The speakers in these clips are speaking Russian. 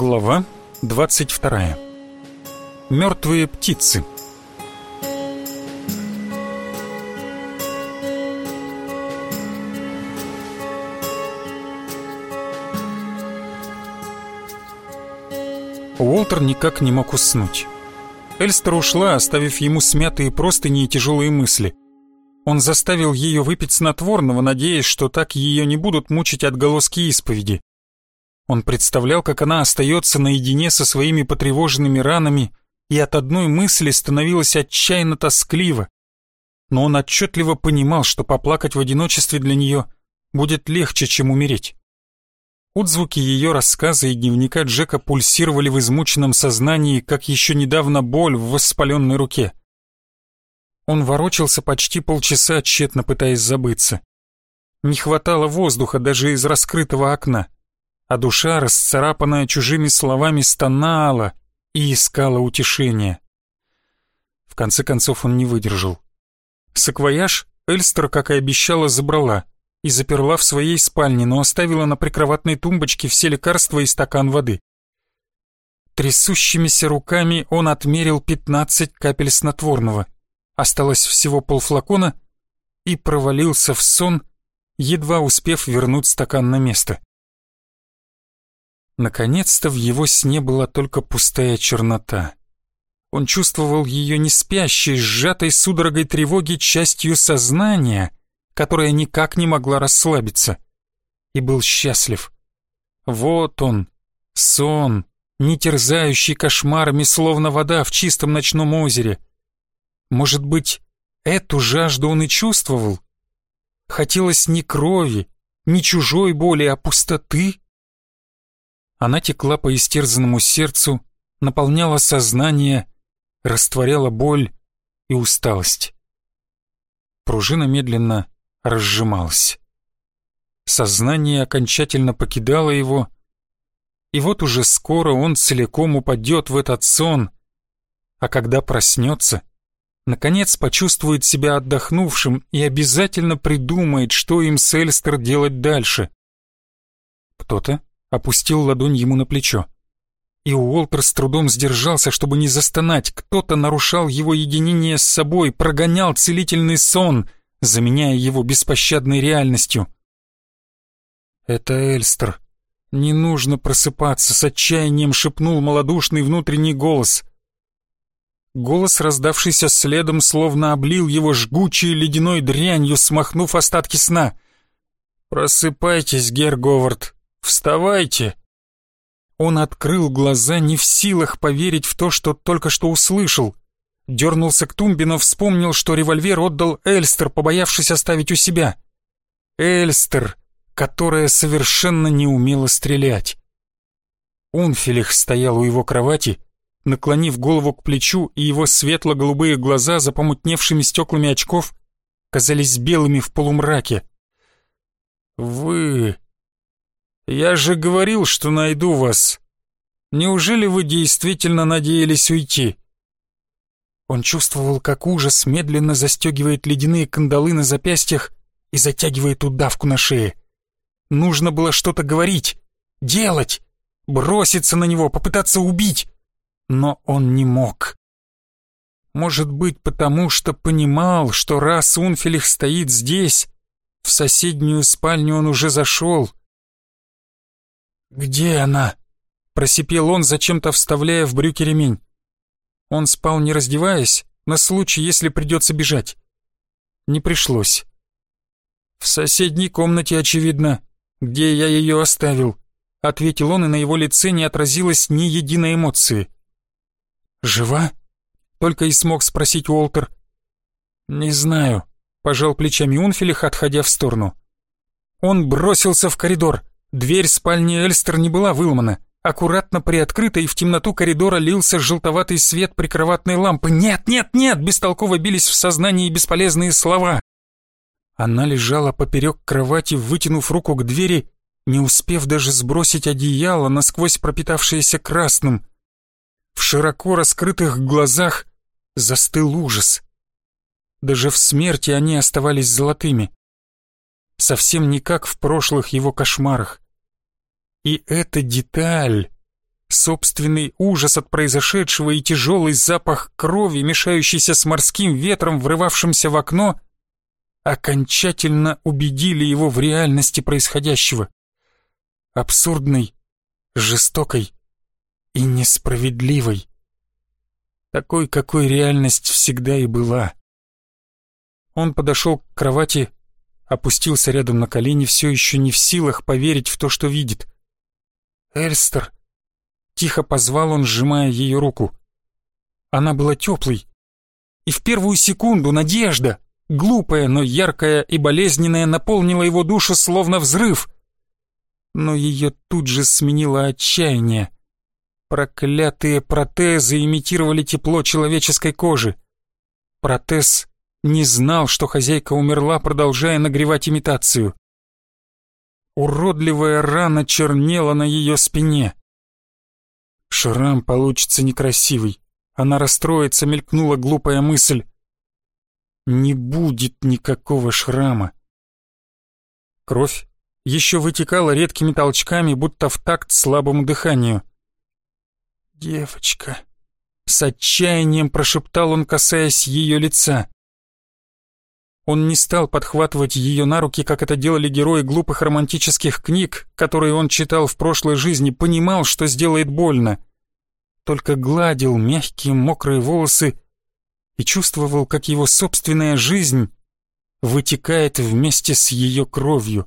Глава 22. Мертвые птицы. Уолтер никак не мог уснуть. Эльстер ушла, оставив ему смятые простыни и тяжелые мысли. Он заставил ее выпить снотворного, надеясь, что так ее не будут мучить отголоски исповеди. Он представлял, как она остается наедине со своими потревоженными ранами, и от одной мысли становилось отчаянно тоскливо. Но он отчетливо понимал, что поплакать в одиночестве для нее будет легче, чем умереть. Отзвуки ее рассказа и дневника Джека пульсировали в измученном сознании, как еще недавно боль в воспаленной руке. Он ворочался почти полчаса, тщетно пытаясь забыться. Не хватало воздуха даже из раскрытого окна а душа, расцарапанная чужими словами, стонала и искала утешения. В конце концов он не выдержал. Саквояж Эльстер, как и обещала, забрала и заперла в своей спальне, но оставила на прикроватной тумбочке все лекарства и стакан воды. Трясущимися руками он отмерил пятнадцать капель снотворного. Осталось всего полфлакона и провалился в сон, едва успев вернуть стакан на место. Наконец-то в его сне была только пустая чернота. Он чувствовал ее не спящей, сжатой судорогой тревоги частью сознания, которая никак не могла расслабиться, и был счастлив. Вот он, сон, не терзающий кошмарами, словно вода в чистом ночном озере. Может быть, эту жажду он и чувствовал? Хотелось не крови, не чужой боли, а пустоты? Она текла по истерзанному сердцу, наполняла сознание, растворяла боль и усталость. Пружина медленно разжималась. Сознание окончательно покидало его, и вот уже скоро он целиком упадет в этот сон, а когда проснется, наконец почувствует себя отдохнувшим и обязательно придумает, что им с Эльстер делать дальше. Кто-то опустил ладонь ему на плечо. И Уолтер с трудом сдержался, чтобы не застонать. Кто-то нарушал его единение с собой, прогонял целительный сон, заменяя его беспощадной реальностью. «Это Эльстер. Не нужно просыпаться», — с отчаянием шепнул малодушный внутренний голос. Голос, раздавшийся следом, словно облил его жгучей ледяной дрянью, смахнув остатки сна. «Просыпайтесь, Гер Говард», Вставайте!» Он открыл глаза, не в силах поверить в то, что только что услышал. Дернулся к тумбе, но вспомнил, что револьвер отдал Эльстер, побоявшись оставить у себя. Эльстер, которая совершенно не умела стрелять. Унфилих стоял у его кровати, наклонив голову к плечу, и его светло-голубые глаза за помутневшими стеклами очков казались белыми в полумраке. «Вы...» «Я же говорил, что найду вас. Неужели вы действительно надеялись уйти?» Он чувствовал, как ужас медленно застегивает ледяные кандалы на запястьях и затягивает удавку на шее. Нужно было что-то говорить, делать, броситься на него, попытаться убить. Но он не мог. Может быть, потому что понимал, что раз Унфилих стоит здесь, в соседнюю спальню он уже зашел, «Где она?» — просипел он, зачем-то вставляя в брюки ремень. Он спал не раздеваясь, на случай, если придется бежать. Не пришлось. «В соседней комнате, очевидно, где я ее оставил», — ответил он, и на его лице не отразилось ни единой эмоции. «Жива?» — только и смог спросить Уолтер. «Не знаю», — пожал плечами Унфилих, отходя в сторону. Он бросился в коридор. Дверь спальни Эльстер не была выломана. Аккуратно приоткрыта, и в темноту коридора лился желтоватый свет прикроватной лампы. «Нет, нет, нет!» — бестолково бились в сознании бесполезные слова. Она лежала поперек кровати, вытянув руку к двери, не успев даже сбросить одеяло, насквозь пропитавшееся красным. В широко раскрытых глазах застыл ужас. Даже в смерти они оставались золотыми совсем не как в прошлых его кошмарах. И эта деталь Собственный ужас от произошедшего и тяжелый запах крови, мешающийся с морским ветром, врывавшимся в окно, окончательно убедили его в реальности происходящего. Абсурдной, жестокой и несправедливой. Такой, какой реальность всегда и была. Он подошел к кровати, опустился рядом на колени, все еще не в силах поверить в то, что видит. «Эльстер!» Тихо позвал он, сжимая ее руку. Она была теплой. И в первую секунду надежда, глупая, но яркая и болезненная, наполнила его душу словно взрыв. Но ее тут же сменило отчаяние. Проклятые протезы имитировали тепло человеческой кожи. Протез не знал, что хозяйка умерла, продолжая нагревать имитацию. Уродливая рана чернела на ее спине. Шрам получится некрасивый. Она расстроится, мелькнула глупая мысль. Не будет никакого шрама. Кровь еще вытекала редкими толчками, будто в такт слабому дыханию. «Девочка», — с отчаянием прошептал он, касаясь ее лица. Он не стал подхватывать ее на руки, как это делали герои глупых романтических книг, которые он читал в прошлой жизни, понимал, что сделает больно. Только гладил мягкие мокрые волосы и чувствовал, как его собственная жизнь вытекает вместе с ее кровью.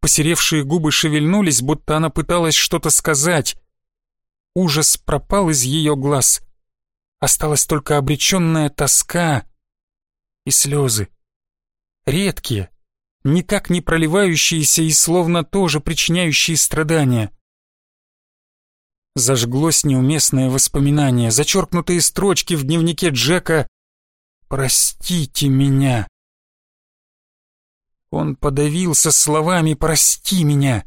Посеревшие губы шевельнулись, будто она пыталась что-то сказать. Ужас пропал из ее глаз. Осталась только обреченная тоска — и слезы. Редкие, никак не проливающиеся и словно тоже причиняющие страдания. Зажглось неуместное воспоминание, зачеркнутые строчки в дневнике Джека «Простите меня». Он подавился словами «Прости меня».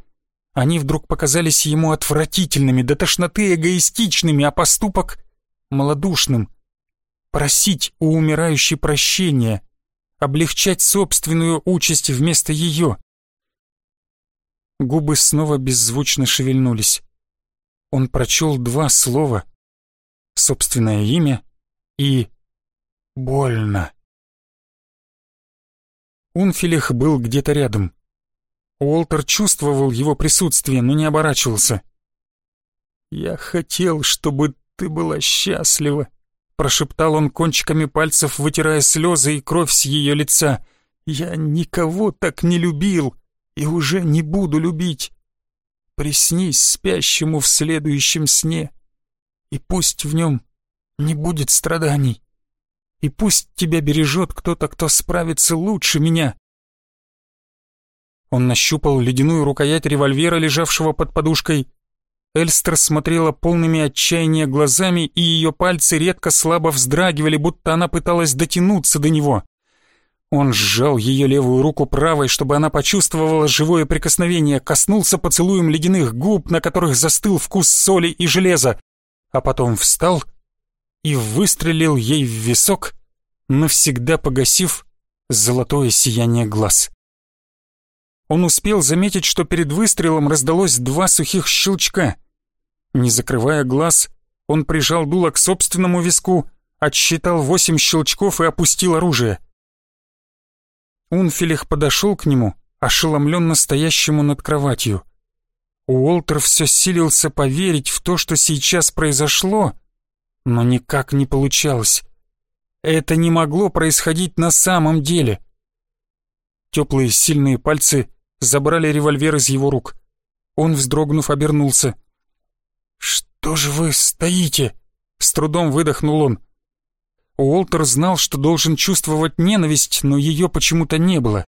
Они вдруг показались ему отвратительными, до тошноты эгоистичными, а поступок — малодушным просить у умирающей прощения, облегчать собственную участь вместо ее. Губы снова беззвучно шевельнулись. Он прочел два слова. Собственное имя и «больно». Унфилих был где-то рядом. Уолтер чувствовал его присутствие, но не оборачивался. «Я хотел, чтобы ты была счастлива», Прошептал он кончиками пальцев, вытирая слезы и кровь с ее лица. «Я никого так не любил и уже не буду любить. Приснись спящему в следующем сне, и пусть в нем не будет страданий, и пусть тебя бережет кто-то, кто справится лучше меня». Он нащупал ледяную рукоять револьвера, лежавшего под подушкой, Эльстер смотрела полными отчаяния глазами, и ее пальцы редко слабо вздрагивали, будто она пыталась дотянуться до него. Он сжал ее левую руку правой, чтобы она почувствовала живое прикосновение, коснулся поцелуем ледяных губ, на которых застыл вкус соли и железа, а потом встал и выстрелил ей в висок, навсегда погасив золотое сияние глаз. Он успел заметить, что перед выстрелом раздалось два сухих щелчка — не закрывая глаз, он прижал дуло к собственному виску, отсчитал восемь щелчков и опустил оружие. Унфилих подошел к нему, ошеломленно стоящему над кроватью. Уолтер все силился поверить в то, что сейчас произошло, но никак не получалось. Это не могло происходить на самом деле. Теплые сильные пальцы забрали револьвер из его рук. Он, вздрогнув, обернулся. «Что же вы стоите?» — с трудом выдохнул он. Уолтер знал, что должен чувствовать ненависть, но ее почему-то не было.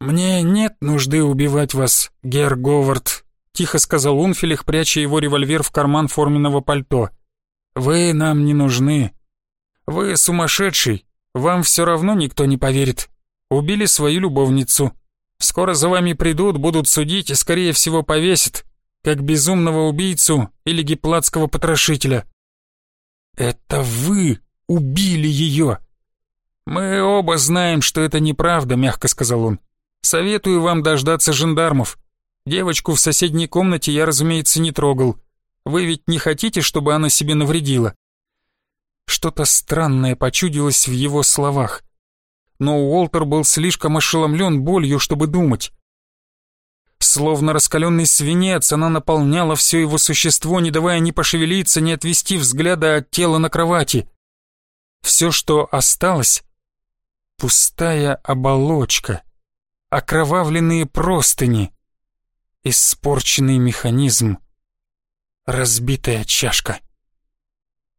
«Мне нет нужды убивать вас, Гер Говард», — тихо сказал Унфилих, пряча его револьвер в карман форменного пальто. «Вы нам не нужны. Вы сумасшедший, вам все равно никто не поверит. Убили свою любовницу. Скоро за вами придут, будут судить и, скорее всего, повесят как безумного убийцу или гиплатского потрошителя. «Это вы убили ее!» «Мы оба знаем, что это неправда», — мягко сказал он. «Советую вам дождаться жандармов. Девочку в соседней комнате я, разумеется, не трогал. Вы ведь не хотите, чтобы она себе навредила?» Что-то странное почудилось в его словах. Но Уолтер был слишком ошеломлен болью, чтобы думать. Словно раскаленный свинец, она наполняла все его существо, не давая ни пошевелиться, ни отвести взгляда от тела на кровати. Все, что осталось — пустая оболочка, окровавленные простыни, испорченный механизм, разбитая чашка.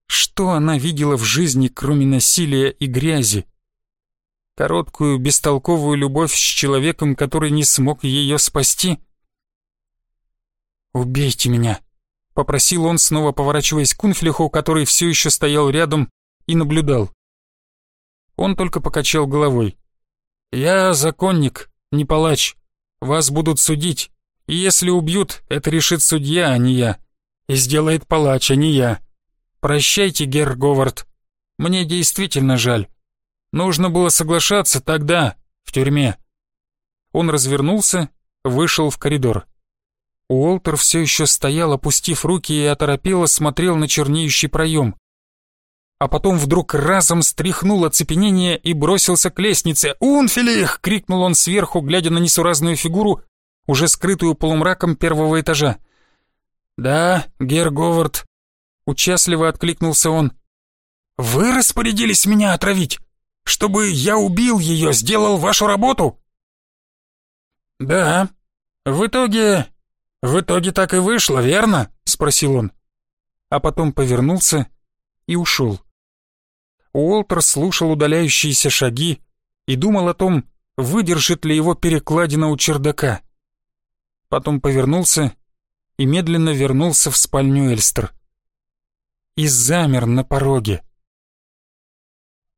Что она видела в жизни, кроме насилия и грязи? Короткую, бестолковую любовь с человеком, который не смог ее спасти? «Убейте меня», — попросил он, снова поворачиваясь к Унфлиху, который все еще стоял рядом и наблюдал. Он только покачал головой. «Я законник, не палач. Вас будут судить. И если убьют, это решит судья, а не я. И сделает палач, а не я. Прощайте, Герр Говард. Мне действительно жаль. Нужно было соглашаться тогда, в тюрьме. Он развернулся, вышел в коридор. Уолтер все еще стоял, опустив руки и оторопело смотрел на чернеющий проем. А потом вдруг разом стряхнул оцепенение и бросился к лестнице. «Унфилих!» — крикнул он сверху, глядя на несуразную фигуру, уже скрытую полумраком первого этажа. «Да, Гер Говард», — участливо откликнулся он. «Вы распорядились меня отравить? Чтобы я убил ее, сделал вашу работу?» «Да. В итоге... В итоге так и вышло, верно?» — спросил он. А потом повернулся и ушел. Уолтер слушал удаляющиеся шаги и думал о том, выдержит ли его перекладина у чердака. Потом повернулся и медленно вернулся в спальню Эльстер. И замер на пороге.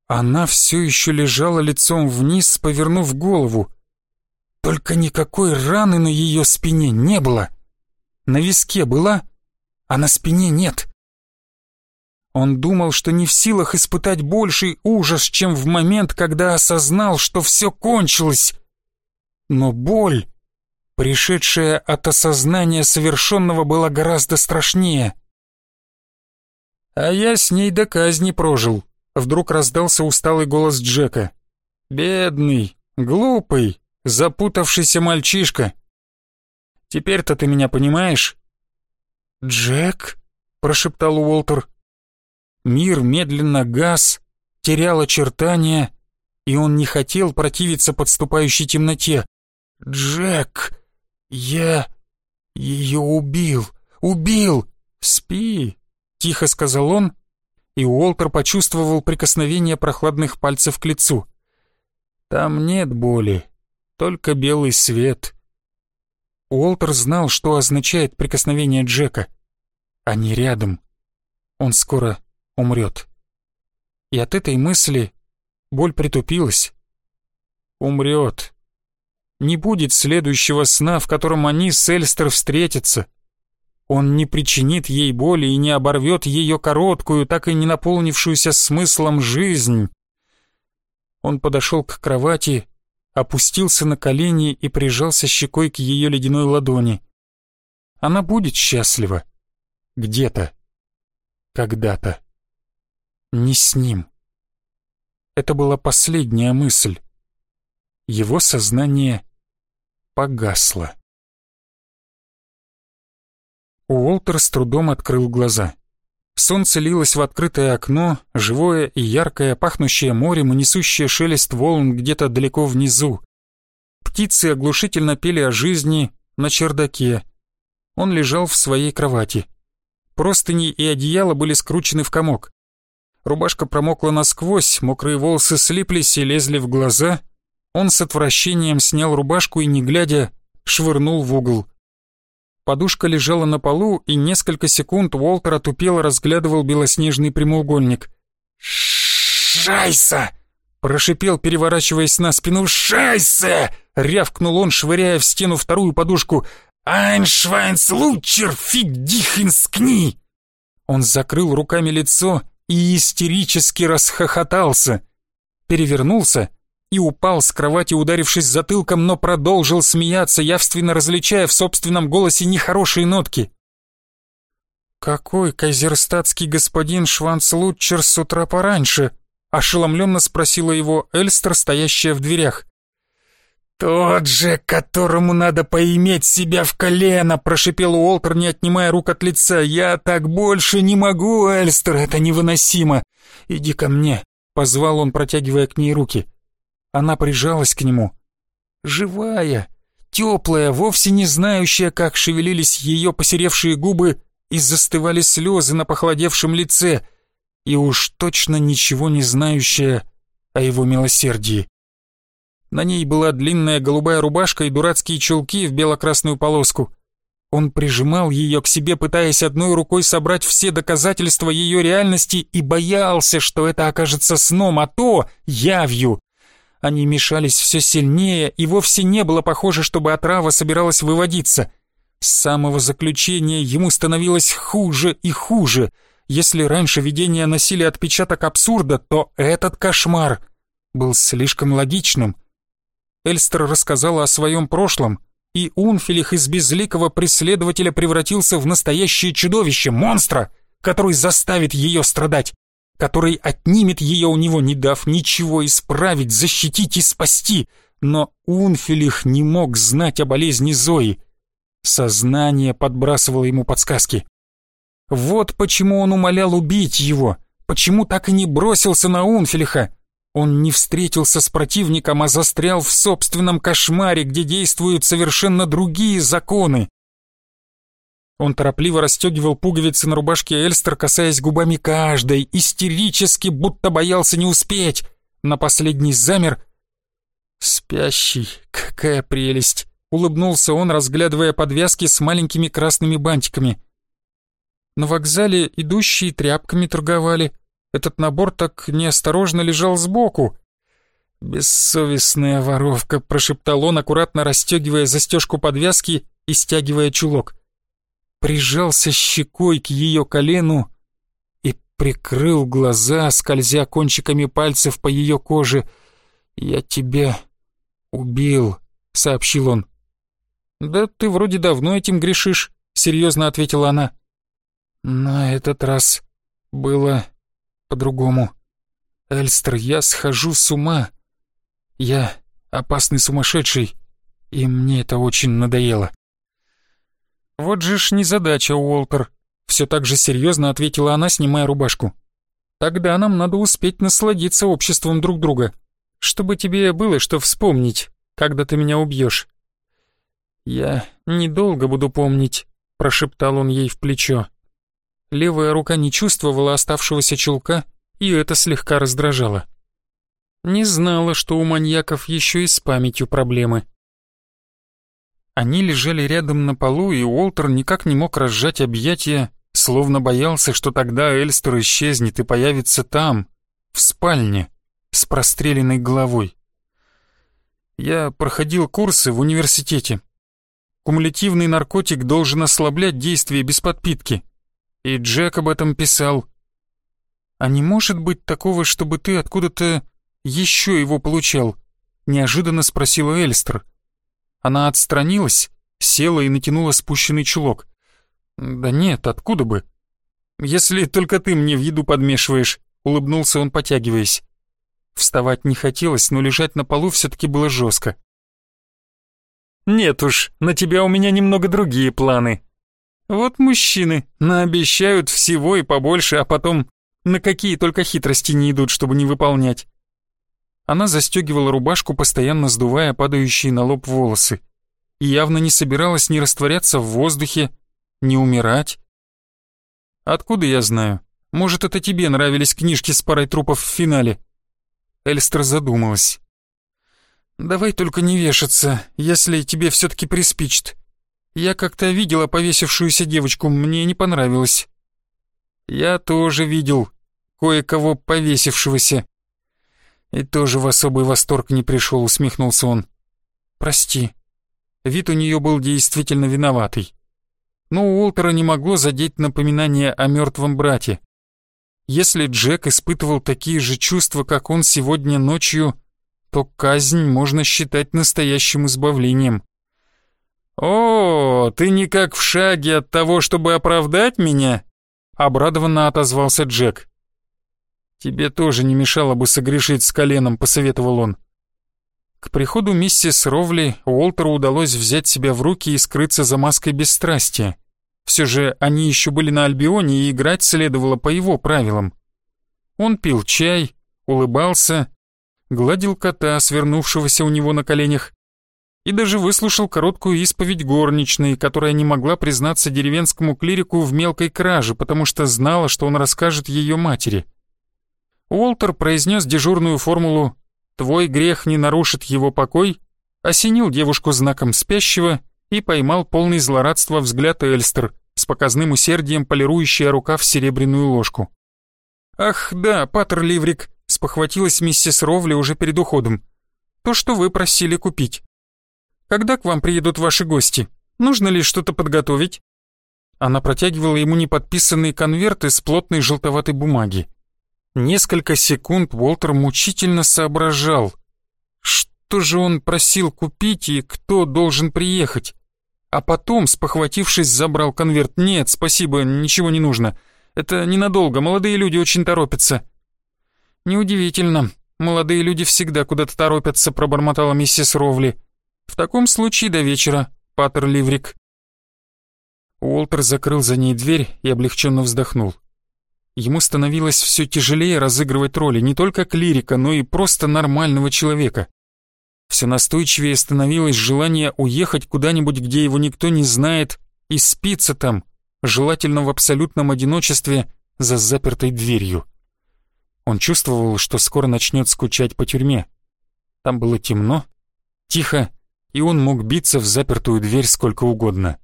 Она все еще лежала лицом вниз, повернув голову. Только никакой раны на ее спине не было. На виске была, а на спине нет. Он думал, что не в силах испытать больший ужас, чем в момент, когда осознал, что все кончилось. Но боль, пришедшая от осознания совершенного, была гораздо страшнее. «А я с ней до казни прожил», Вдруг раздался усталый голос Джека. «Бедный, глупый, запутавшийся мальчишка. Теперь-то ты меня понимаешь?» «Джек?» — прошептал Уолтер. Мир медленно гас, терял очертания, и он не хотел противиться подступающей темноте. «Джек! Я... ее убил! Убил! Спи!» — тихо сказал он и Уолтер почувствовал прикосновение прохладных пальцев к лицу. «Там нет боли, только белый свет». Уолтер знал, что означает прикосновение Джека. Они рядом. Он скоро умрет. И от этой мысли боль притупилась. Умрет. Не будет следующего сна, в котором они с Эльстер встретятся. Он не причинит ей боли и не оборвет ее короткую, так и не наполнившуюся смыслом жизнь. Он подошел к кровати, опустился на колени и прижался щекой к ее ледяной ладони. Она будет счастлива. Где-то. Когда-то. Не с ним. Это была последняя мысль. Его сознание погасло. Уолтер с трудом открыл глаза. Солнце лилось в открытое окно, живое и яркое, пахнущее морем и несущее шелест волн где-то далеко внизу. Птицы оглушительно пели о жизни на чердаке. Он лежал в своей кровати. Простыни и одеяло были скручены в комок. Рубашка промокла насквозь, мокрые волосы слиплись и лезли в глаза. Он с отвращением снял рубашку и, не глядя, швырнул в угол. Подушка лежала на полу, и несколько секунд Уолтер отупело разглядывал белоснежный прямоугольник. «Шайса!» — прошипел, переворачиваясь на спину. «Шайса!» — рявкнул он, швыряя в стену вторую подушку. «Айншвайнс лучер, фиг дихинскни!» Он закрыл руками лицо и истерически расхохотался. Перевернулся и упал с кровати, ударившись затылком, но продолжил смеяться, явственно различая в собственном голосе нехорошие нотки. «Какой кайзерстатский господин Шванцлутчер с утра пораньше?» — ошеломленно спросила его Эльстер, стоящая в дверях. «Тот же, которому надо поиметь себя в колено!» — прошипел Уолтер, не отнимая рук от лица. «Я так больше не могу, Эльстер, это невыносимо! Иди ко мне!» — позвал он, протягивая к ней руки. Она прижалась к нему. Живая, теплая, вовсе не знающая, как шевелились ее посеревшие губы и застывали слезы на похолодевшем лице, и уж точно ничего не знающая о его милосердии. На ней была длинная голубая рубашка и дурацкие чулки в бело-красную полоску. Он прижимал ее к себе, пытаясь одной рукой собрать все доказательства ее реальности и боялся, что это окажется сном, а то явью. Они мешались все сильнее, и вовсе не было похоже, чтобы отрава собиралась выводиться. С самого заключения ему становилось хуже и хуже. Если раньше видения носили отпечаток абсурда, то этот кошмар был слишком логичным. Эльстер рассказала о своем прошлом, и Унфилих из безликого преследователя превратился в настоящее чудовище, монстра, который заставит ее страдать который отнимет ее у него, не дав ничего исправить, защитить и спасти. Но Унфилих не мог знать о болезни Зои. Сознание подбрасывало ему подсказки. Вот почему он умолял убить его, почему так и не бросился на Унфилиха. Он не встретился с противником, а застрял в собственном кошмаре, где действуют совершенно другие законы. Он торопливо расстегивал пуговицы на рубашке Эльстер, касаясь губами каждой, истерически, будто боялся не успеть. На последний замер. «Спящий, какая прелесть!» — улыбнулся он, разглядывая подвязки с маленькими красными бантиками. На вокзале идущие тряпками торговали. Этот набор так неосторожно лежал сбоку. «Бессовестная воровка», — прошептал он, аккуратно расстегивая застежку подвязки и стягивая чулок прижался щекой к ее колену и прикрыл глаза, скользя кончиками пальцев по ее коже. «Я тебя убил», — сообщил он. «Да ты вроде давно этим грешишь», — серьезно ответила она. «На этот раз было по-другому. Эльстер, я схожу с ума. Я опасный сумасшедший, и мне это очень надоело». «Вот же ж незадача, Уолтер», — все так же серьезно ответила она, снимая рубашку. «Тогда нам надо успеть насладиться обществом друг друга, чтобы тебе было что вспомнить, когда ты меня убьешь». «Я недолго буду помнить», — прошептал он ей в плечо. Левая рука не чувствовала оставшегося чулка, и это слегка раздражало. Не знала, что у маньяков еще и с памятью проблемы. Они лежали рядом на полу, и Уолтер никак не мог разжать объятия, словно боялся, что тогда Эльстер исчезнет и появится там, в спальне, с простреленной головой. Я проходил курсы в университете. Кумулятивный наркотик должен ослаблять действие без подпитки. И Джек об этом писал. А не может быть такого, чтобы ты откуда-то еще его получал? Неожиданно спросила Эльстер. Она отстранилась, села и натянула спущенный чулок. «Да нет, откуда бы?» «Если только ты мне в еду подмешиваешь», — улыбнулся он, потягиваясь. Вставать не хотелось, но лежать на полу все-таки было жестко. «Нет уж, на тебя у меня немного другие планы. Вот мужчины наобещают всего и побольше, а потом на какие только хитрости не идут, чтобы не выполнять. Она застегивала рубашку, постоянно сдувая падающие на лоб волосы. И явно не собиралась ни растворяться в воздухе, ни умирать. «Откуда я знаю? Может, это тебе нравились книжки с парой трупов в финале?» Эльстер задумалась. «Давай только не вешаться, если тебе все-таки приспичит. Я как-то видела повесившуюся девочку, мне не понравилось». «Я тоже видел кое-кого повесившегося», «И тоже в особый восторг не пришел», — усмехнулся он. «Прости». Вид у нее был действительно виноватый. Но Уолтера не могло задеть напоминание о мертвом брате. Если Джек испытывал такие же чувства, как он сегодня ночью, то казнь можно считать настоящим избавлением. «О, ты никак в шаге от того, чтобы оправдать меня?» — обрадованно отозвался Джек. «Тебе тоже не мешало бы согрешить с коленом», — посоветовал он. К приходу миссис Ровли Уолтеру удалось взять себя в руки и скрыться за маской бесстрастия. Все же они еще были на Альбионе, и играть следовало по его правилам. Он пил чай, улыбался, гладил кота, свернувшегося у него на коленях, и даже выслушал короткую исповедь горничной, которая не могла признаться деревенскому клирику в мелкой краже, потому что знала, что он расскажет ее матери. Уолтер произнес дежурную формулу «Твой грех не нарушит его покой», осенил девушку знаком спящего и поймал полный злорадства взгляд Эльстер, с показным усердием полирующая рука в серебряную ложку. «Ах, да, Паттер Ливрик», — спохватилась миссис Ровли уже перед уходом. «То, что вы просили купить. Когда к вам приедут ваши гости? Нужно ли что-то подготовить?» Она протягивала ему неподписанный конверт из плотной желтоватой бумаги. Несколько секунд Уолтер мучительно соображал, что же он просил купить и кто должен приехать. А потом, спохватившись, забрал конверт. «Нет, спасибо, ничего не нужно. Это ненадолго, молодые люди очень торопятся». «Неудивительно. Молодые люди всегда куда-то торопятся», — пробормотала миссис Ровли. «В таком случае до вечера, Паттер Ливрик». Уолтер закрыл за ней дверь и облегченно вздохнул. Ему становилось все тяжелее разыгрывать роли не только клирика, но и просто нормального человека. Все настойчивее становилось желание уехать куда-нибудь, где его никто не знает, и спиться там, желательно в абсолютном одиночестве за запертой дверью. Он чувствовал, что скоро начнет скучать по тюрьме. Там было темно, тихо, и он мог биться в запертую дверь сколько угодно.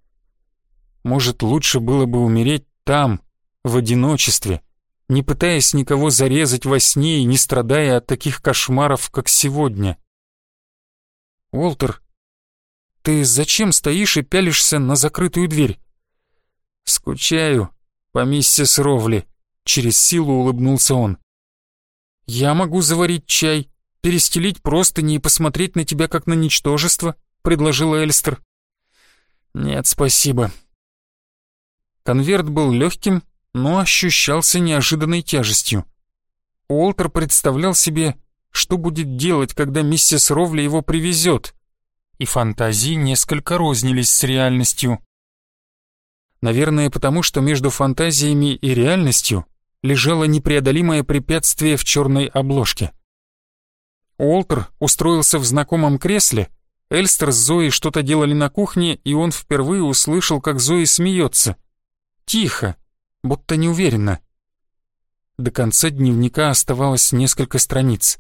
Может, лучше было бы умереть там, в одиночестве, не пытаясь никого зарезать во сне и не страдая от таких кошмаров, как сегодня. «Уолтер, ты зачем стоишь и пялишься на закрытую дверь?» «Скучаю по миссис Ровли», — через силу улыбнулся он. «Я могу заварить чай, перестелить простыни и посмотреть на тебя как на ничтожество», — предложила Эльстер. «Нет, спасибо». Конверт был легким, но ощущался неожиданной тяжестью. Уолтер представлял себе, что будет делать, когда миссис Ровли его привезет, и фантазии несколько рознились с реальностью. Наверное, потому что между фантазиями и реальностью лежало непреодолимое препятствие в черной обложке. Уолтер устроился в знакомом кресле, Эльстер с Зоей что-то делали на кухне, и он впервые услышал, как Зои смеется. Тихо, будто неуверенно. До конца дневника оставалось несколько страниц.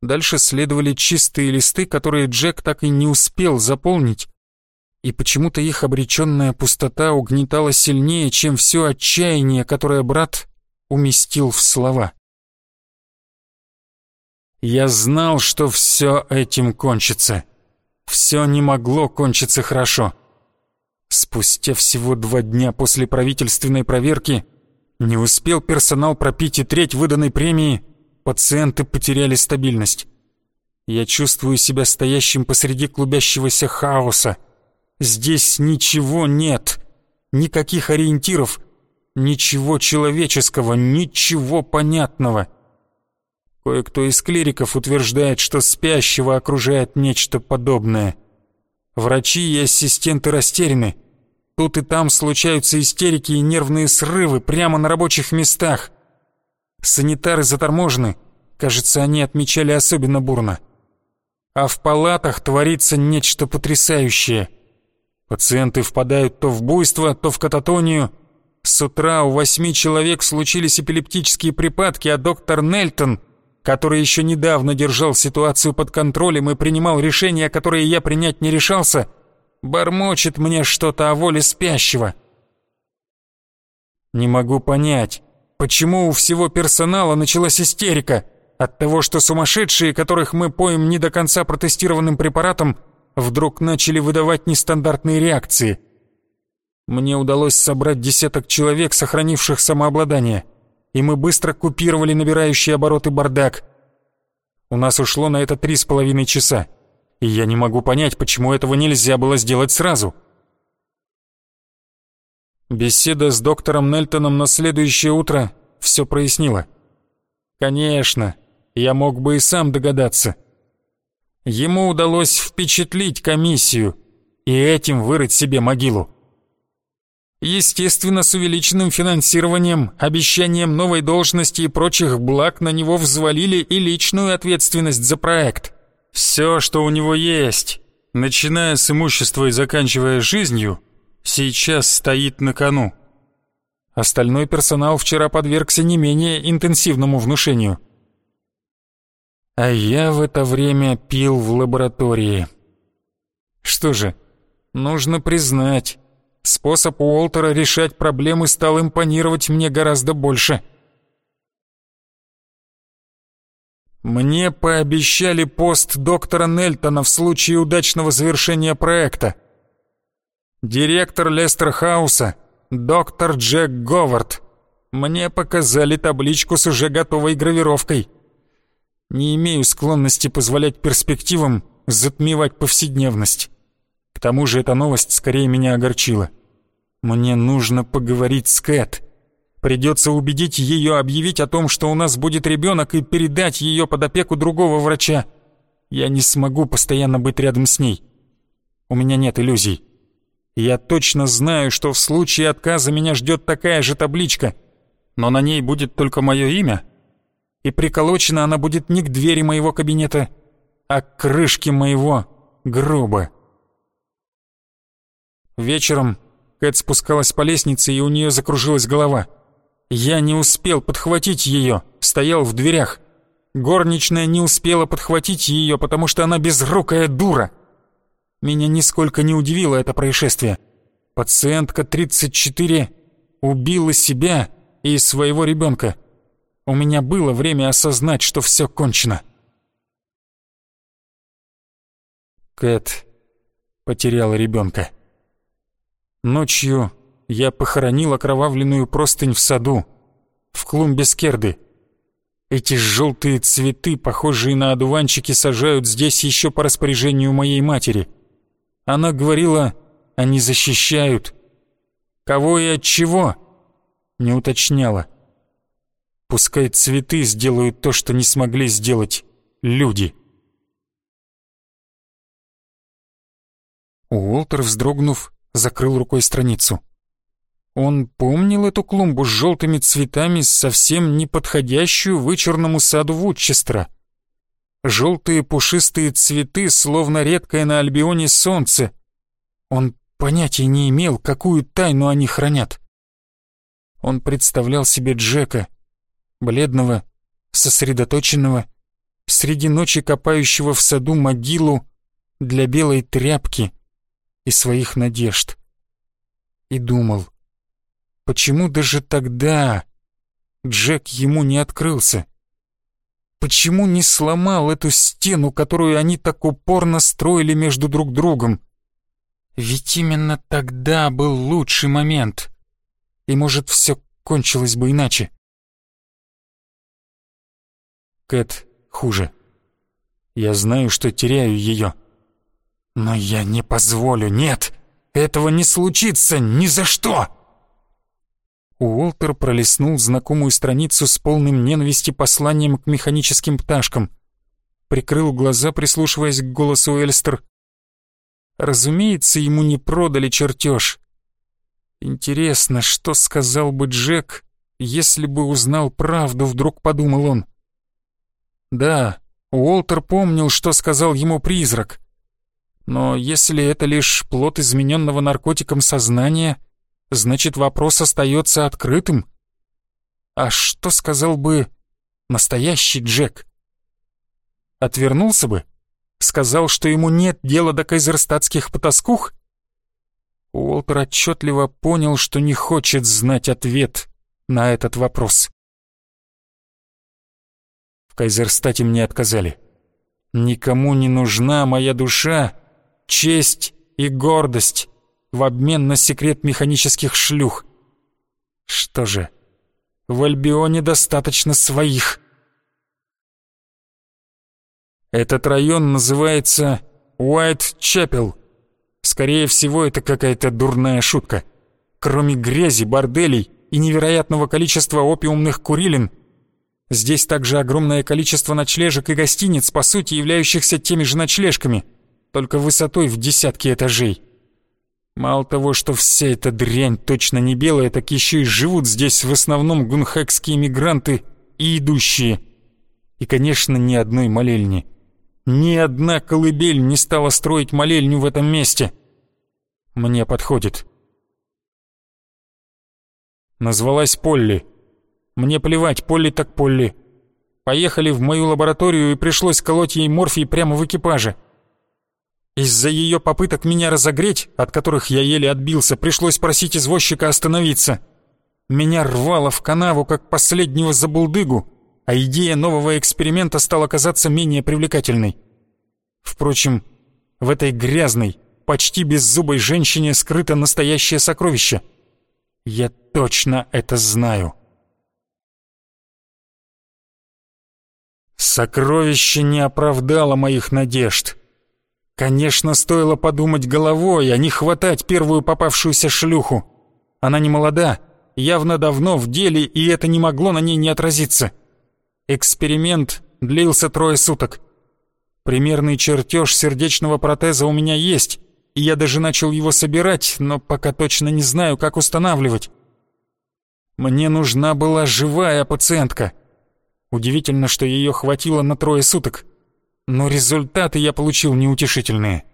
Дальше следовали чистые листы, которые Джек так и не успел заполнить, и почему-то их обреченная пустота угнетала сильнее, чем все отчаяние, которое брат уместил в слова. «Я знал, что все этим кончится. Все не могло кончиться хорошо». Спустя всего два дня после правительственной проверки не успел персонал пропить и треть выданной премии, пациенты потеряли стабильность. Я чувствую себя стоящим посреди клубящегося хаоса. Здесь ничего нет, никаких ориентиров, ничего человеческого, ничего понятного. Кое-кто из клириков утверждает, что спящего окружает нечто подобное. Врачи и ассистенты растеряны. Тут и там случаются истерики и нервные срывы прямо на рабочих местах. Санитары заторможены. Кажется, они отмечали особенно бурно. А в палатах творится нечто потрясающее. Пациенты впадают то в буйство, то в кататонию. С утра у восьми человек случились эпилептические припадки, а доктор Нельтон, который еще недавно держал ситуацию под контролем и принимал решения, которые я принять не решался, — Бормочет мне что-то о воле спящего. Не могу понять, почему у всего персонала началась истерика от того, что сумасшедшие, которых мы поем не до конца протестированным препаратом, вдруг начали выдавать нестандартные реакции. Мне удалось собрать десяток человек, сохранивших самообладание, и мы быстро купировали набирающий обороты бардак. У нас ушло на это три с половиной часа, и я не могу понять, почему этого нельзя было сделать сразу. Беседа с доктором Нельтоном на следующее утро все прояснила. Конечно, я мог бы и сам догадаться. Ему удалось впечатлить комиссию и этим вырыть себе могилу. Естественно, с увеличенным финансированием, обещанием новой должности и прочих благ на него взвалили и личную ответственность за проект. Все, что у него есть, начиная с имущества и заканчивая жизнью, сейчас стоит на кону. Остальной персонал вчера подвергся не менее интенсивному внушению. А я в это время пил в лаборатории. Что же, нужно признать, Способ Уолтера решать проблемы стал импонировать мне гораздо больше. Мне пообещали пост доктора Нельтона в случае удачного завершения проекта. Директор Лестерхауса, доктор Джек Говард. Мне показали табличку с уже готовой гравировкой. Не имею склонности позволять перспективам затмевать повседневность. К тому же эта новость скорее меня огорчила. Мне нужно поговорить с Кэт. Придется убедить ее объявить о том, что у нас будет ребенок, и передать ее под опеку другого врача. Я не смогу постоянно быть рядом с ней. У меня нет иллюзий. Я точно знаю, что в случае отказа меня ждет такая же табличка, но на ней будет только мое имя, и приколочена она будет не к двери моего кабинета, а к крышке моего гроба. Вечером Кэт спускалась по лестнице, и у нее закружилась голова. Я не успел подхватить ее, стоял в дверях. Горничная не успела подхватить ее, потому что она безрукая дура. Меня нисколько не удивило это происшествие. Пациентка 34 убила себя и своего ребенка. У меня было время осознать, что все кончено. Кэт потеряла ребенка. Ночью я похоронил окровавленную простынь в саду, в клумбе скерды. Эти желтые цветы, похожие на одуванчики, сажают здесь еще по распоряжению моей матери. Она говорила, они защищают. Кого и от чего? Не уточняла. Пускай цветы сделают то, что не смогли сделать люди. Уолтер, вздрогнув, закрыл рукой страницу. Он помнил эту клумбу с желтыми цветами, совсем не подходящую вычурному саду Вудчестера. Желтые пушистые цветы, словно редкое на Альбионе солнце. Он понятия не имел, какую тайну они хранят. Он представлял себе Джека, бледного, сосредоточенного, среди ночи копающего в саду могилу для белой тряпки — и своих надежд. И думал, почему даже тогда Джек ему не открылся? Почему не сломал эту стену, которую они так упорно строили между друг другом? Ведь именно тогда был лучший момент. И, может, все кончилось бы иначе. Кэт хуже. Я знаю, что теряю ее. Но я не позволю, нет! Этого не случится ни за что!» Уолтер пролистнул знакомую страницу с полным ненависти посланием к механическим пташкам. Прикрыл глаза, прислушиваясь к голосу Эльстер. Разумеется, ему не продали чертеж. Интересно, что сказал бы Джек, если бы узнал правду, вдруг подумал он. Да, Уолтер помнил, что сказал ему призрак. Но если это лишь плод измененного наркотиком сознания, значит вопрос остается открытым. А что сказал бы настоящий Джек? Отвернулся бы? Сказал, что ему нет дела до кайзерстатских потаскух? Уолтер отчетливо понял, что не хочет знать ответ на этот вопрос. В Кайзерстате мне отказали. Никому не нужна моя душа, честь и гордость в обмен на секрет механических шлюх. Что же, в Альбионе достаточно своих. Этот район называется Уайт-Чапел. Скорее всего, это какая-то дурная шутка. Кроме грязи, борделей и невероятного количества опиумных курилин, здесь также огромное количество ночлежек и гостиниц, по сути являющихся теми же ночлежками, только высотой в десятки этажей. Мало того, что вся эта дрянь точно не белая, так еще и живут здесь в основном гунхекские мигранты и идущие. И, конечно, ни одной молельни. Ни одна колыбель не стала строить молельню в этом месте. Мне подходит. Назвалась Полли. Мне плевать, Полли так Полли. Поехали в мою лабораторию и пришлось колоть ей морфий прямо в экипаже. Из-за ее попыток меня разогреть, от которых я еле отбился, пришлось просить извозчика остановиться. Меня рвало в канаву, как последнего забулдыгу, а идея нового эксперимента стала казаться менее привлекательной. Впрочем, в этой грязной, почти беззубой женщине скрыто настоящее сокровище. Я точно это знаю. Сокровище не оправдало моих надежд. Конечно, стоило подумать головой, а не хватать первую попавшуюся шлюху. Она не молода, явно давно в деле, и это не могло на ней не отразиться. Эксперимент длился трое суток. Примерный чертеж сердечного протеза у меня есть, и я даже начал его собирать, но пока точно не знаю, как устанавливать. Мне нужна была живая пациентка. Удивительно, что ее хватило на трое суток но результаты я получил неутешительные.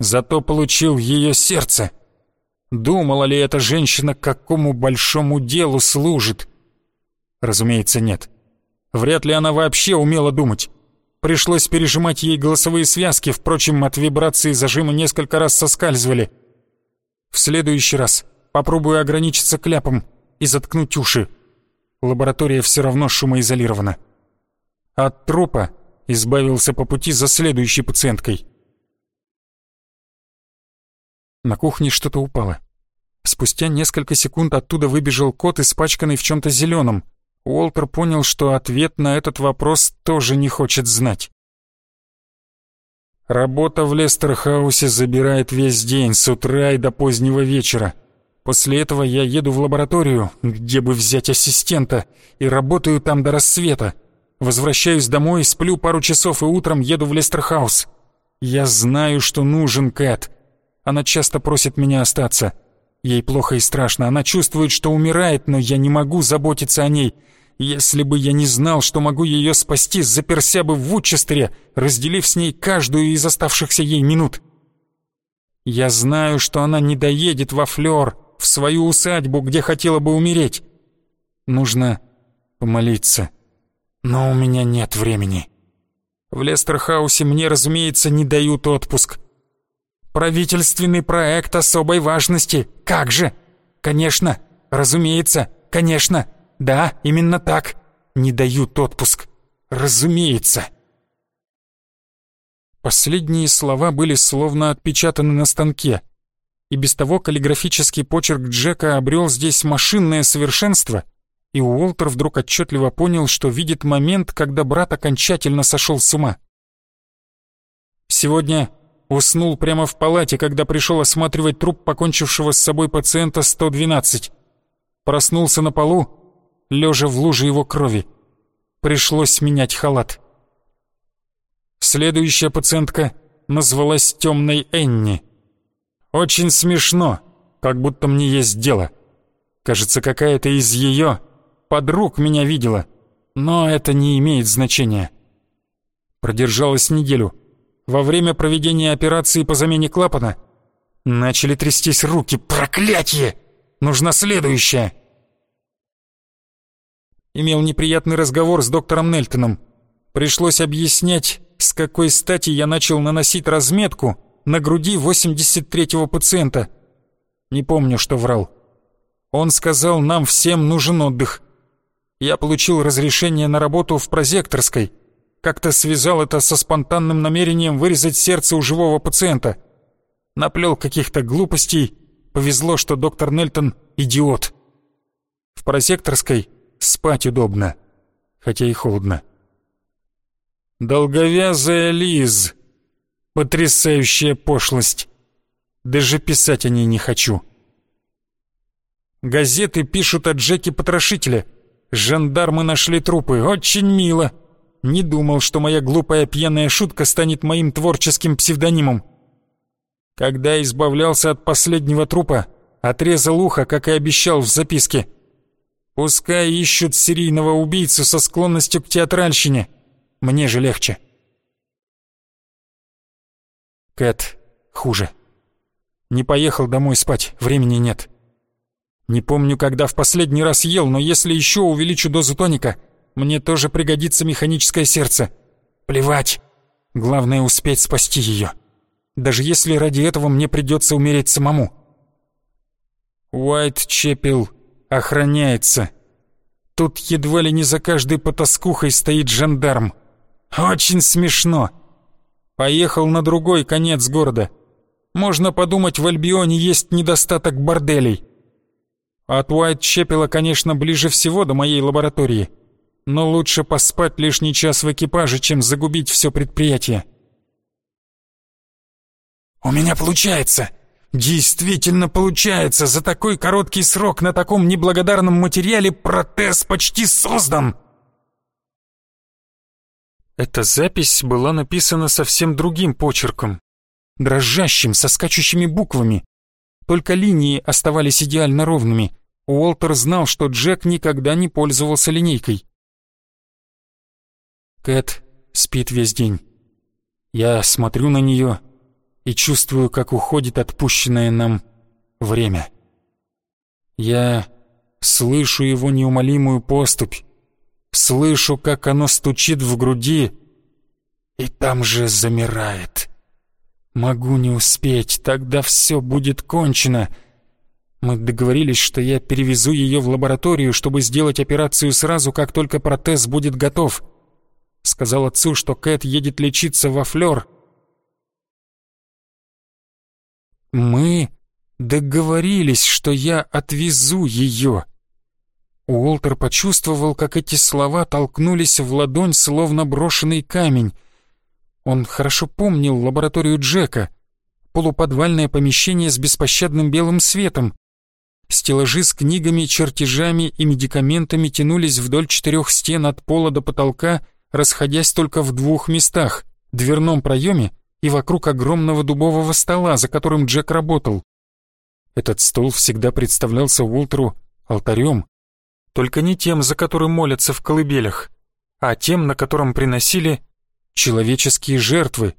Зато получил ее сердце. Думала ли эта женщина, какому большому делу служит? Разумеется, нет. Вряд ли она вообще умела думать. Пришлось пережимать ей голосовые связки, впрочем, от вибрации зажимы несколько раз соскальзывали. В следующий раз попробую ограничиться кляпом и заткнуть уши. Лаборатория все равно шумоизолирована. От трупа избавился по пути за следующей пациенткой. На кухне что-то упало. Спустя несколько секунд оттуда выбежал кот, испачканный в чем-то зеленом. Уолтер понял, что ответ на этот вопрос тоже не хочет знать. Работа в Лестерхаусе забирает весь день, с утра и до позднего вечера. После этого я еду в лабораторию, где бы взять ассистента, и работаю там до рассвета. Возвращаюсь домой, сплю пару часов и утром еду в Лестерхаус. Я знаю, что нужен Кэт. Она часто просит меня остаться. Ей плохо и страшно. Она чувствует, что умирает, но я не могу заботиться о ней. Если бы я не знал, что могу ее спасти, заперся бы в Учестере, разделив с ней каждую из оставшихся ей минут. Я знаю, что она не доедет во Флёр, в свою усадьбу, где хотела бы умереть. Нужно помолиться. Но у меня нет времени. В Лестерхаусе мне, разумеется, не дают отпуск. Правительственный проект особой важности. Как же? Конечно, разумеется, конечно. Да, именно так. Не дают отпуск. Разумеется. Последние слова были словно отпечатаны на станке. И без того каллиграфический почерк Джека обрел здесь машинное совершенство — и Уолтер вдруг отчетливо понял, что видит момент, когда брат окончательно сошел с ума. Сегодня уснул прямо в палате, когда пришел осматривать труп покончившего с собой пациента 112. Проснулся на полу, лежа в луже его крови. Пришлось менять халат. Следующая пациентка назвалась Темной Энни. Очень смешно, как будто мне есть дело. Кажется, какая-то из ее подруг меня видела, но это не имеет значения. Продержалась неделю. Во время проведения операции по замене клапана начали трястись руки. Проклятье! Нужна следующая. Имел неприятный разговор с доктором Нельтоном. Пришлось объяснять, с какой стати я начал наносить разметку на груди 83-го пациента. Не помню, что врал. Он сказал, нам всем нужен отдых я получил разрешение на работу в прозекторской. Как-то связал это со спонтанным намерением вырезать сердце у живого пациента. Наплел каких-то глупостей. Повезло, что доктор Нельтон — идиот. В прозекторской спать удобно, хотя и холодно. Долговязая Лиз. Потрясающая пошлость. Даже писать о ней не хочу. Газеты пишут о Джеке Потрошителе. Жандармы нашли трупы. Очень мило. Не думал, что моя глупая пьяная шутка станет моим творческим псевдонимом. Когда избавлялся от последнего трупа, отрезал ухо, как и обещал в записке. Пускай ищут серийного убийцу со склонностью к театральщине. Мне же легче. Кэт хуже. Не поехал домой спать, времени нет. Не помню, когда в последний раз ел, но если еще увеличу дозу тоника, мне тоже пригодится механическое сердце. Плевать. Главное успеть спасти ее. Даже если ради этого мне придется умереть самому. Уайт Чепел охраняется. Тут едва ли не за каждой потаскухой стоит жандарм. Очень смешно. Поехал на другой конец города. Можно подумать, в Альбионе есть недостаток борделей. От Уайт-Чепела, конечно, ближе всего до моей лаборатории, но лучше поспать лишний час в экипаже, чем загубить все предприятие. «У меня получается!» Действительно получается, за такой короткий срок на таком неблагодарном материале протез почти создан. Эта запись была написана совсем другим почерком, дрожащим, со скачущими буквами. Только линии оставались идеально ровными. Уолтер знал, что Джек никогда не пользовался линейкой. Кэт спит весь день. Я смотрю на нее и чувствую, как уходит отпущенное нам время. Я слышу его неумолимую поступь, слышу, как оно стучит в груди, и там же замирает. Могу не успеть, тогда все будет кончено. Мы договорились, что я перевезу ее в лабораторию, чтобы сделать операцию сразу, как только протез будет готов. Сказал отцу, что Кэт едет лечиться во Флёр. Мы договорились, что я отвезу ее. Уолтер почувствовал, как эти слова толкнулись в ладонь, словно брошенный камень. Он хорошо помнил лабораторию Джека, полуподвальное помещение с беспощадным белым светом. Стеллажи с книгами, чертежами и медикаментами тянулись вдоль четырех стен от пола до потолка, расходясь только в двух местах — дверном проеме и вокруг огромного дубового стола, за которым Джек работал. Этот стол всегда представлялся Уолтеру алтарем, только не тем, за которым молятся в колыбелях, а тем, на котором приносили человеческие жертвы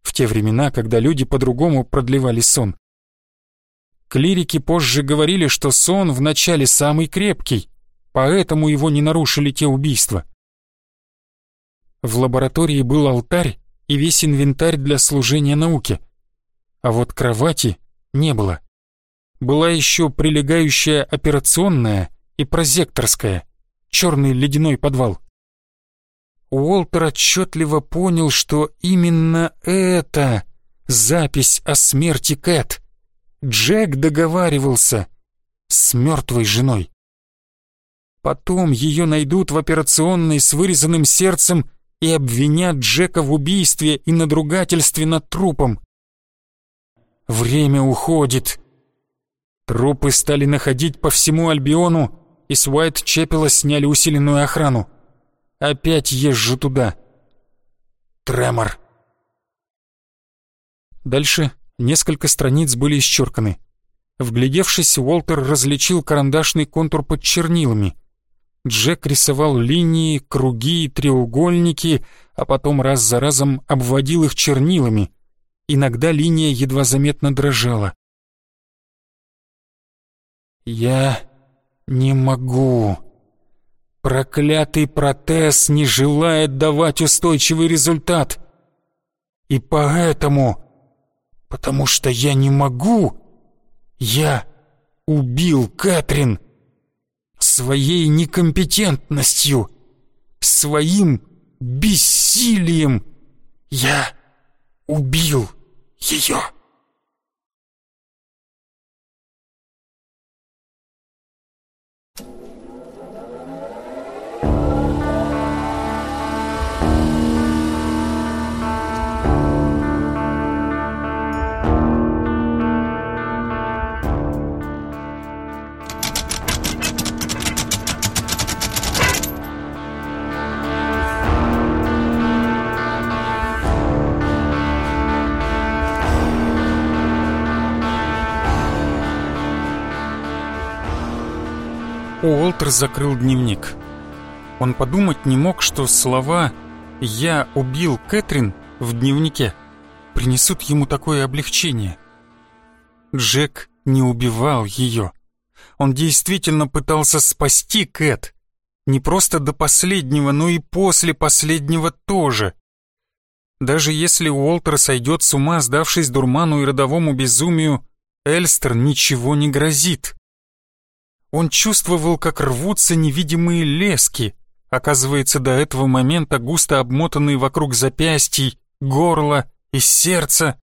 в те времена, когда люди по-другому продлевали сон. Клирики позже говорили, что сон вначале самый крепкий, поэтому его не нарушили те убийства. В лаборатории был алтарь и весь инвентарь для служения науке, а вот кровати не было. Была еще прилегающая операционная и прозекторская, черный ледяной подвал. Уолтер отчетливо понял, что именно это запись о смерти Кэт. Джек договаривался с мертвой женой. Потом ее найдут в операционной с вырезанным сердцем и обвинят Джека в убийстве и надругательстве над трупом. Время уходит. Трупы стали находить по всему Альбиону, и с Уайт-Чепела сняли усиленную охрану. Опять езжу туда. Тремор. Дальше несколько страниц были исчерканы. Вглядевшись, Уолтер различил карандашный контур под чернилами. Джек рисовал линии, круги, треугольники, а потом раз за разом обводил их чернилами. Иногда линия едва заметно дрожала. «Я не могу», Проклятый протез не желает давать устойчивый результат. И поэтому, потому что я не могу, я убил Кэтрин своей некомпетентностью, своим бессилием. Я убил ее. Уолтер закрыл дневник. Он подумать не мог, что слова «Я убил Кэтрин» в дневнике принесут ему такое облегчение. Джек не убивал ее. Он действительно пытался спасти Кэт. Не просто до последнего, но и после последнего тоже. Даже если Уолтер сойдет с ума, сдавшись дурману и родовому безумию, Эльстер ничего не грозит. Он чувствовал, как рвутся невидимые лески, оказывается, до этого момента густо обмотанные вокруг запястий, горла и сердца.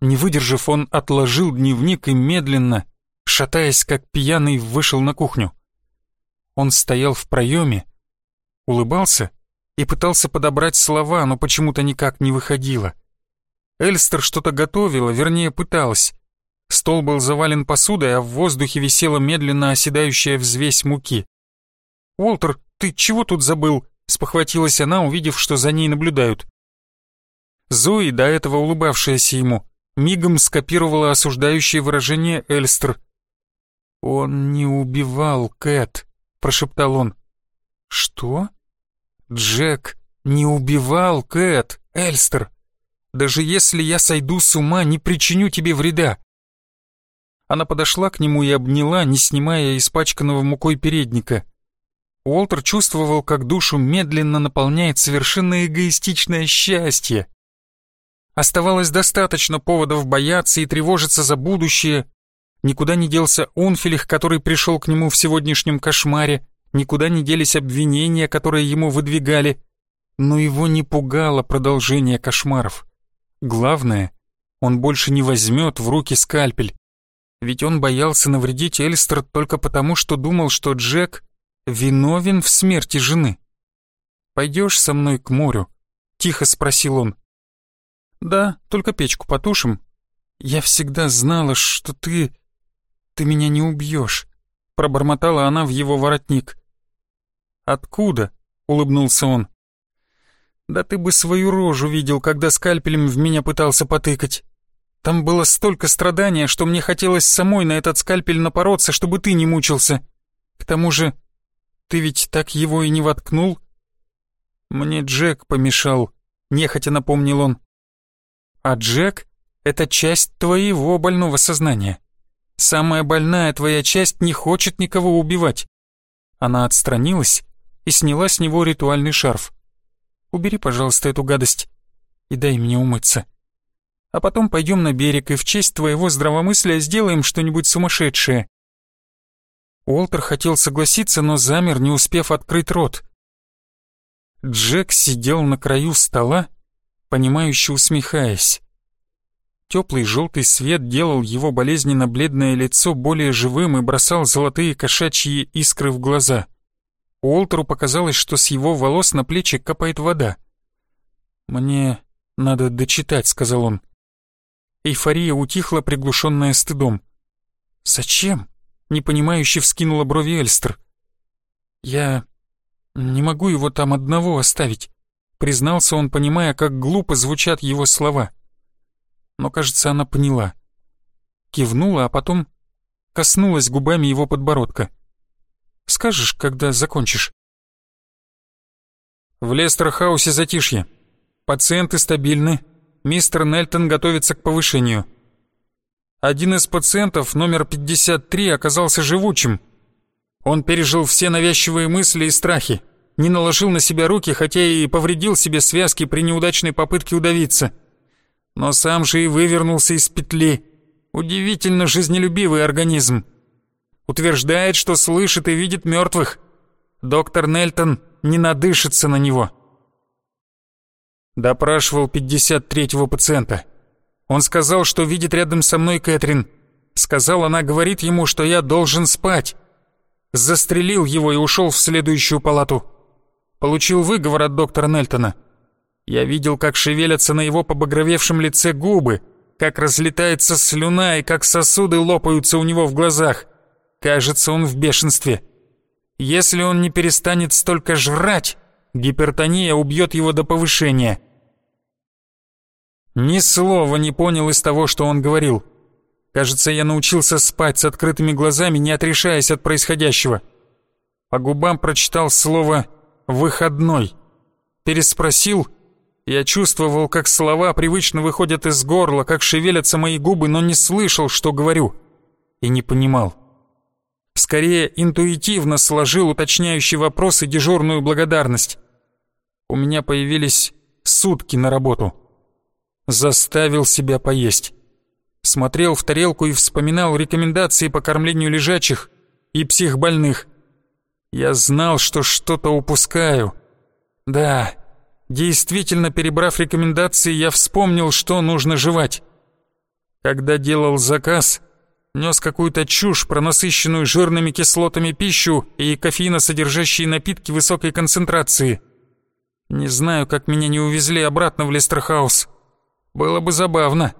Не выдержав, он отложил дневник и медленно, шатаясь как пьяный, вышел на кухню. Он стоял в проеме, улыбался и пытался подобрать слова, но почему-то никак не выходило. Эльстер что-то готовила, вернее, пыталась. Стол был завален посудой, а в воздухе висела медленно оседающая взвесь муки. «Уолтер, ты чего тут забыл?» — спохватилась она, увидев, что за ней наблюдают. Зои, до этого улыбавшаяся ему, мигом скопировала осуждающее выражение Эльстер. «Он не убивал Кэт», — прошептал он. «Что?» «Джек не убивал Кэт, Эльстер. Даже если я сойду с ума, не причиню тебе вреда». Она подошла к нему и обняла, не снимая испачканного мукой передника. Уолтер чувствовал, как душу медленно наполняет совершенно эгоистичное счастье. Оставалось достаточно поводов бояться и тревожиться за будущее. Никуда не делся Унфилих, который пришел к нему в сегодняшнем кошмаре, никуда не делись обвинения, которые ему выдвигали. Но его не пугало продолжение кошмаров. Главное, он больше не возьмет в руки скальпель. Ведь он боялся навредить Эльстер только потому, что думал, что Джек виновен в смерти жены. «Пойдешь со мной к морю?» — тихо спросил он. «Да, только печку потушим. Я всегда знала, что ты... ты меня не убьешь», — пробормотала она в его воротник. «Откуда?» — улыбнулся он. «Да ты бы свою рожу видел, когда скальпелем в меня пытался потыкать. Там было столько страдания, что мне хотелось самой на этот скальпель напороться, чтобы ты не мучился. К тому же ты ведь так его и не воткнул?» «Мне Джек помешал», — нехотя напомнил он. «А Джек — это часть твоего больного сознания. Самая больная твоя часть не хочет никого убивать». Она отстранилась и сняла с него ритуальный шарф. «Убери, пожалуйста, эту гадость и дай мне умыться. А потом пойдем на берег и в честь твоего здравомыслия сделаем что-нибудь сумасшедшее. Уолтер хотел согласиться, но замер, не успев открыть рот. Джек сидел на краю стола, понимающе усмехаясь. Теплый желтый свет делал его болезненно бледное лицо более живым и бросал золотые кошачьи искры в глаза. Уолтеру показалось, что с его волос на плечи капает вода. «Мне надо дочитать», — сказал он. Эйфория утихла, приглушенная стыдом. «Зачем?» непонимающе вскинула брови Эльстер. «Я не могу его там одного оставить», — признался он, понимая, как глупо звучат его слова. Но, кажется, она поняла. Кивнула, а потом коснулась губами его подбородка. «Скажешь, когда закончишь?» В Лестерхаусе затишье. Пациенты стабильны. Мистер Нельтон готовится к повышению. Один из пациентов, номер 53, оказался живучим. Он пережил все навязчивые мысли и страхи, не наложил на себя руки, хотя и повредил себе связки при неудачной попытке удавиться. Но сам же и вывернулся из петли. Удивительно жизнелюбивый организм. Утверждает, что слышит и видит мертвых. Доктор Нельтон не надышится на него. Допрашивал 53-го пациента. Он сказал, что видит рядом со мной Кэтрин. Сказал, она говорит ему, что я должен спать. Застрелил его и ушел в следующую палату. Получил выговор от доктора Нельтона. Я видел, как шевелятся на его побагровевшем лице губы, как разлетается слюна и как сосуды лопаются у него в глазах. Кажется, он в бешенстве. Если он не перестанет столько жрать, гипертония убьет его до повышения. Ни слова не понял из того, что он говорил. Кажется, я научился спать с открытыми глазами, не отрешаясь от происходящего. По губам прочитал слово «выходной». Переспросил. Я чувствовал, как слова привычно выходят из горла, как шевелятся мои губы, но не слышал, что говорю. И не понимал. Скорее, интуитивно сложил уточняющий вопрос и дежурную благодарность. У меня появились сутки на работу. Заставил себя поесть. Смотрел в тарелку и вспоминал рекомендации по кормлению лежачих и психбольных. Я знал, что что-то упускаю. Да, действительно, перебрав рекомендации, я вспомнил, что нужно жевать. Когда делал заказ, нес какую-то чушь про насыщенную жирными кислотами пищу и кофеиносодержащие напитки высокой концентрации. Не знаю, как меня не увезли обратно в Лестерхаус. Было бы забавно.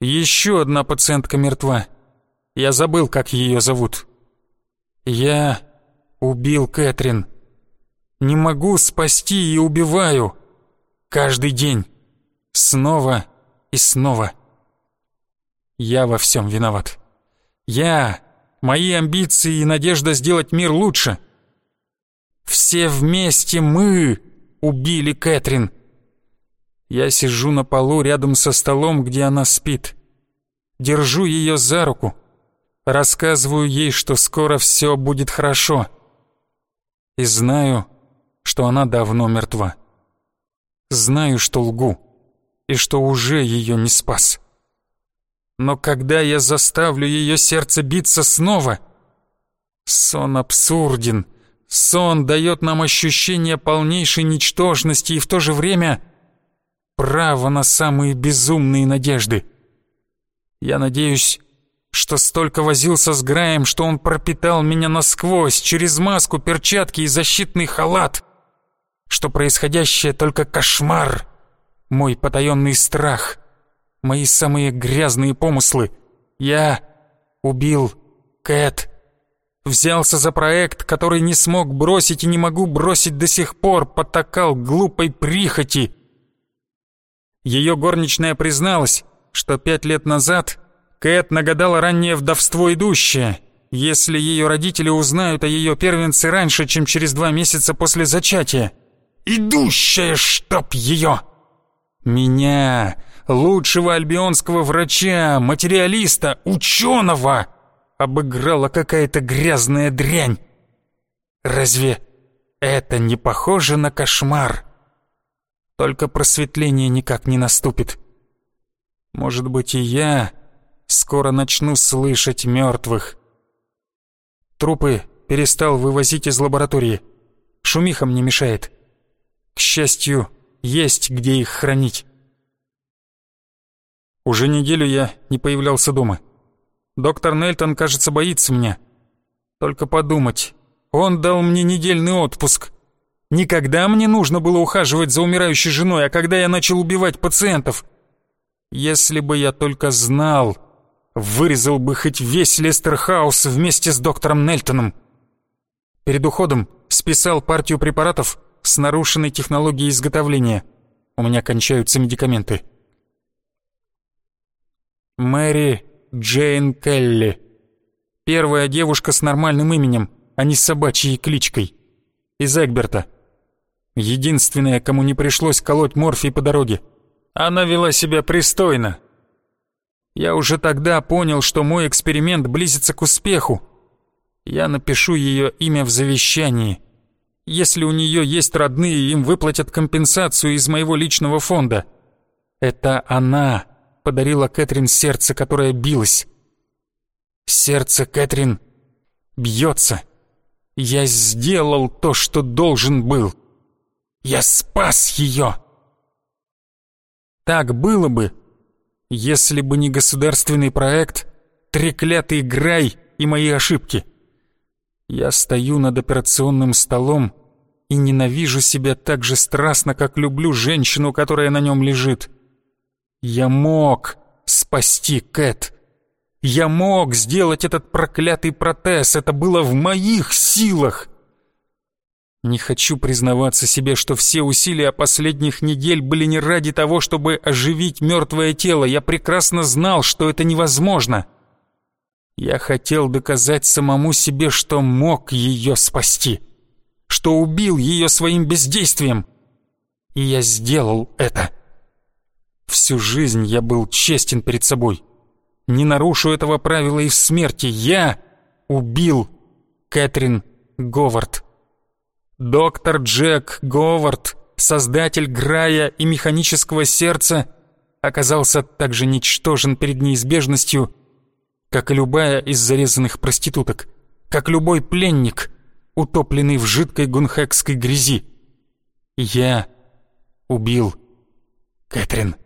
Еще одна пациентка мертва. Я забыл, как ее зовут. Я убил Кэтрин. Не могу спасти и убиваю. Каждый день. Снова и снова. Я во всем виноват. Я, мои амбиции и надежда сделать мир лучше. Все вместе мы убили Кэтрин. Я сижу на полу рядом со столом, где она спит. Держу ее за руку. Рассказываю ей, что скоро все будет хорошо. И знаю, что она давно мертва. Знаю, что лгу, и что уже ее не спас. Но когда я заставлю ее сердце биться снова... Сон абсурден. Сон дает нам ощущение полнейшей ничтожности и в то же время право на самые безумные надежды. Я надеюсь, что столько возился с Граем, что он пропитал меня насквозь, через маску, перчатки и защитный халат, что происходящее только кошмар, мой потаенный страх, мои самые грязные помыслы. Я убил Кэт, взялся за проект, который не смог бросить и не могу бросить до сих пор, потакал глупой прихоти, ее горничная призналась, что пять лет назад Кэт нагадала раннее вдовство идущее, если ее родители узнают о ее первенце раньше, чем через два месяца после зачатия. «Идущая, чтоб ее!» «Меня, лучшего альбионского врача, материалиста, ученого!» обыграла какая-то грязная дрянь. Разве это не похоже на кошмар?» Только просветление никак не наступит. Может быть, и я скоро начну слышать мертвых. Трупы перестал вывозить из лаборатории. Шумиха мне мешает. К счастью, есть где их хранить. Уже неделю я не появлялся дома. Доктор Нельтон, кажется, боится меня. Только подумать, он дал мне недельный отпуск. Никогда мне нужно было ухаживать за умирающей женой, а когда я начал убивать пациентов. Если бы я только знал, вырезал бы хоть весь Лестерхаус вместе с доктором Нельтоном. Перед уходом списал партию препаратов с нарушенной технологией изготовления. У меня кончаются медикаменты. Мэри Джейн Келли. Первая девушка с нормальным именем, а не с собачьей кличкой. Из Эгберта. Единственная, кому не пришлось колоть морфий по дороге. Она вела себя пристойно. Я уже тогда понял, что мой эксперимент близится к успеху. Я напишу ее имя в завещании. Если у нее есть родные, им выплатят компенсацию из моего личного фонда. Это она подарила Кэтрин сердце, которое билось. Сердце Кэтрин бьется. Я сделал то, что должен был. Я спас ее!» Так было бы, если бы не государственный проект, треклятый Грай и мои ошибки. Я стою над операционным столом и ненавижу себя так же страстно, как люблю женщину, которая на нем лежит. Я мог спасти Кэт. Я мог сделать этот проклятый протез, это было в моих силах. Не хочу признаваться себе, что все усилия последних недель были не ради того, чтобы оживить мертвое тело. Я прекрасно знал, что это невозможно. Я хотел доказать самому себе, что мог ее спасти, что убил ее своим бездействием. И я сделал это. Всю жизнь я был честен перед собой. Не нарушу этого правила и в смерти. Я убил Кэтрин Говард. Доктор Джек Говард, создатель Грая и механического сердца, оказался так же ничтожен перед неизбежностью, как и любая из зарезанных проституток, как любой пленник, утопленный в жидкой гунхекской грязи. Я убил Кэтрин.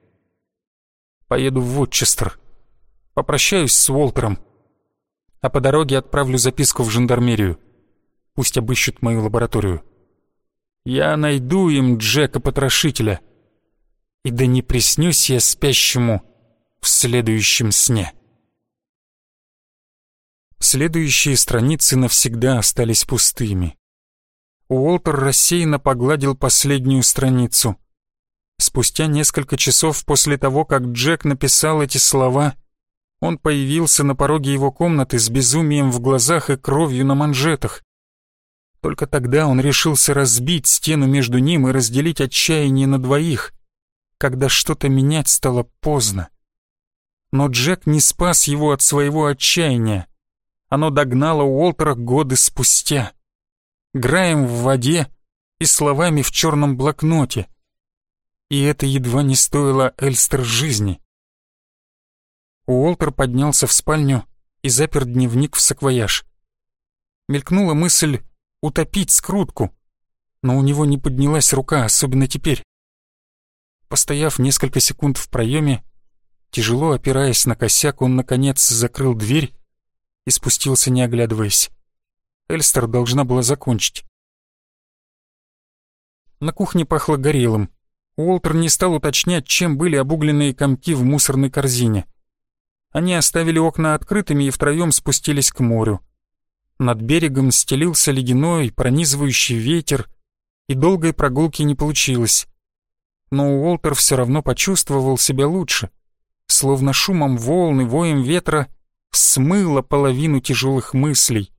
Поеду в Вотчестер. Попрощаюсь с Уолтером. А по дороге отправлю записку в жандармерию. Пусть обыщут мою лабораторию. Я найду им Джека-потрошителя. И да не приснюсь я спящему в следующем сне. Следующие страницы навсегда остались пустыми. Уолтер рассеянно погладил последнюю страницу. Спустя несколько часов после того, как Джек написал эти слова, он появился на пороге его комнаты с безумием в глазах и кровью на манжетах. Только тогда он решился разбить стену между ним и разделить отчаяние на двоих, когда что-то менять стало поздно. Но Джек не спас его от своего отчаяния. Оно догнало Уолтера годы спустя. Граем в воде и словами в черном блокноте. И это едва не стоило Эльстер жизни. Уолтер поднялся в спальню и запер дневник в саквояж. Мелькнула мысль утопить скрутку, но у него не поднялась рука, особенно теперь. Постояв несколько секунд в проеме, тяжело опираясь на косяк, он, наконец, закрыл дверь и спустился, не оглядываясь. Эльстер должна была закончить. На кухне пахло горелым. Уолтер не стал уточнять, чем были обугленные комки в мусорной корзине. Они оставили окна открытыми и втроем спустились к морю. Над берегом стелился ледяной, пронизывающий ветер, и долгой прогулки не получилось. Но Уолтер все равно почувствовал себя лучше, словно шумом волны, воем ветра смыло половину тяжелых мыслей.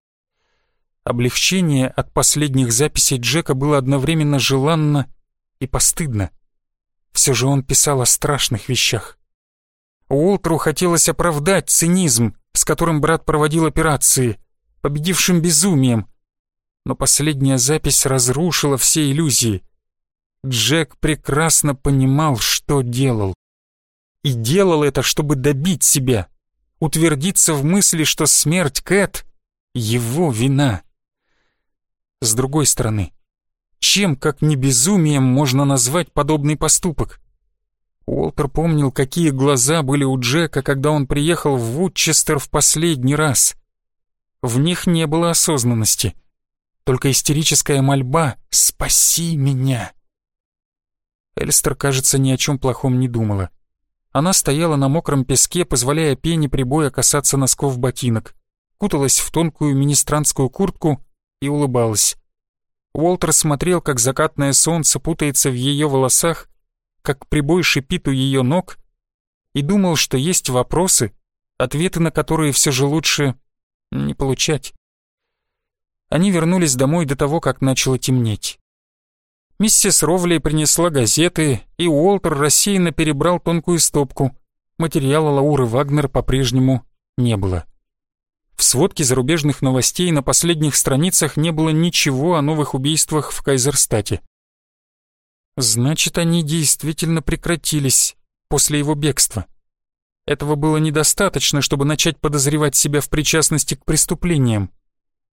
Облегчение от последних записей Джека было одновременно желанно и постыдно. Все же он писал о страшных вещах. Уолтеру хотелось оправдать цинизм, с которым брат проводил операции — победившим безумием. Но последняя запись разрушила все иллюзии. Джек прекрасно понимал, что делал. И делал это, чтобы добить себя, утвердиться в мысли, что смерть Кэт — его вина. С другой стороны, чем, как не безумием, можно назвать подобный поступок? Уолтер помнил, какие глаза были у Джека, когда он приехал в Вудчестер в последний раз. В них не было осознанности, только истерическая мольба «Спаси меня!». Эльстер, кажется, ни о чем плохом не думала. Она стояла на мокром песке, позволяя пене прибоя касаться носков ботинок, куталась в тонкую министрантскую куртку и улыбалась. Уолтер смотрел, как закатное солнце путается в ее волосах, как прибой шипит у ее ног, и думал, что есть вопросы, ответы на которые все же лучше не получать. Они вернулись домой до того, как начало темнеть. Миссис Ровли принесла газеты, и Уолтер рассеянно перебрал тонкую стопку. Материала Лауры Вагнер по-прежнему не было. В сводке зарубежных новостей на последних страницах не было ничего о новых убийствах в Кайзерстате. Значит, они действительно прекратились после его бегства. Этого было недостаточно, чтобы начать подозревать себя в причастности к преступлениям.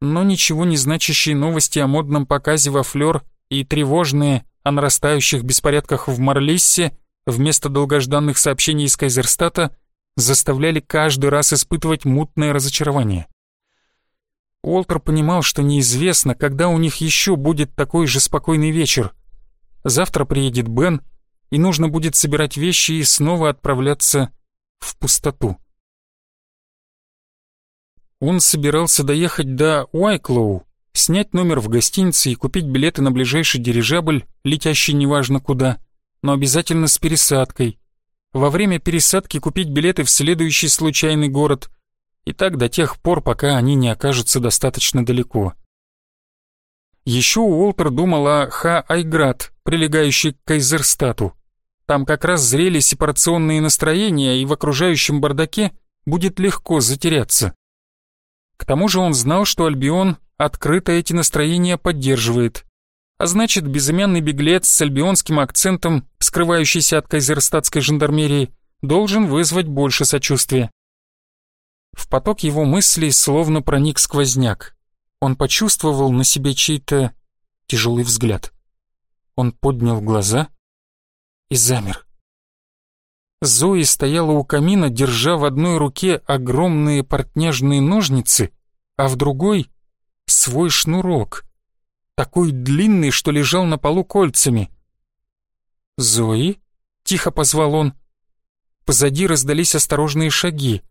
Но ничего не значащие новости о модном показе во Флёр и тревожные о нарастающих беспорядках в Марлиссе вместо долгожданных сообщений из Кайзерстата заставляли каждый раз испытывать мутное разочарование. Уолтер понимал, что неизвестно, когда у них еще будет такой же спокойный вечер. Завтра приедет Бен, и нужно будет собирать вещи и снова отправляться в пустоту. Он собирался доехать до Уайклоу, снять номер в гостинице и купить билеты на ближайший дирижабль, летящий неважно куда, но обязательно с пересадкой. Во время пересадки купить билеты в следующий случайный город. И так до тех пор, пока они не окажутся достаточно далеко. Еще Уолтер думал о Ха-Айград, прилегающей к Кайзерстату. Там как раз зрели сепарационные настроения, и в окружающем бардаке будет легко затеряться. К тому же он знал, что Альбион открыто эти настроения поддерживает. А значит, безымянный беглец с альбионским акцентом, скрывающийся от кайзерстатской жандармерии, должен вызвать больше сочувствия. В поток его мыслей словно проник сквозняк. Он почувствовал на себе чей-то тяжелый взгляд. Он поднял глаза и замер. Зои стояла у камина, держа в одной руке огромные портняжные ножницы, а в другой — свой шнурок, такой длинный, что лежал на полу кольцами. «Зои?» — тихо позвал он. Позади раздались осторожные шаги.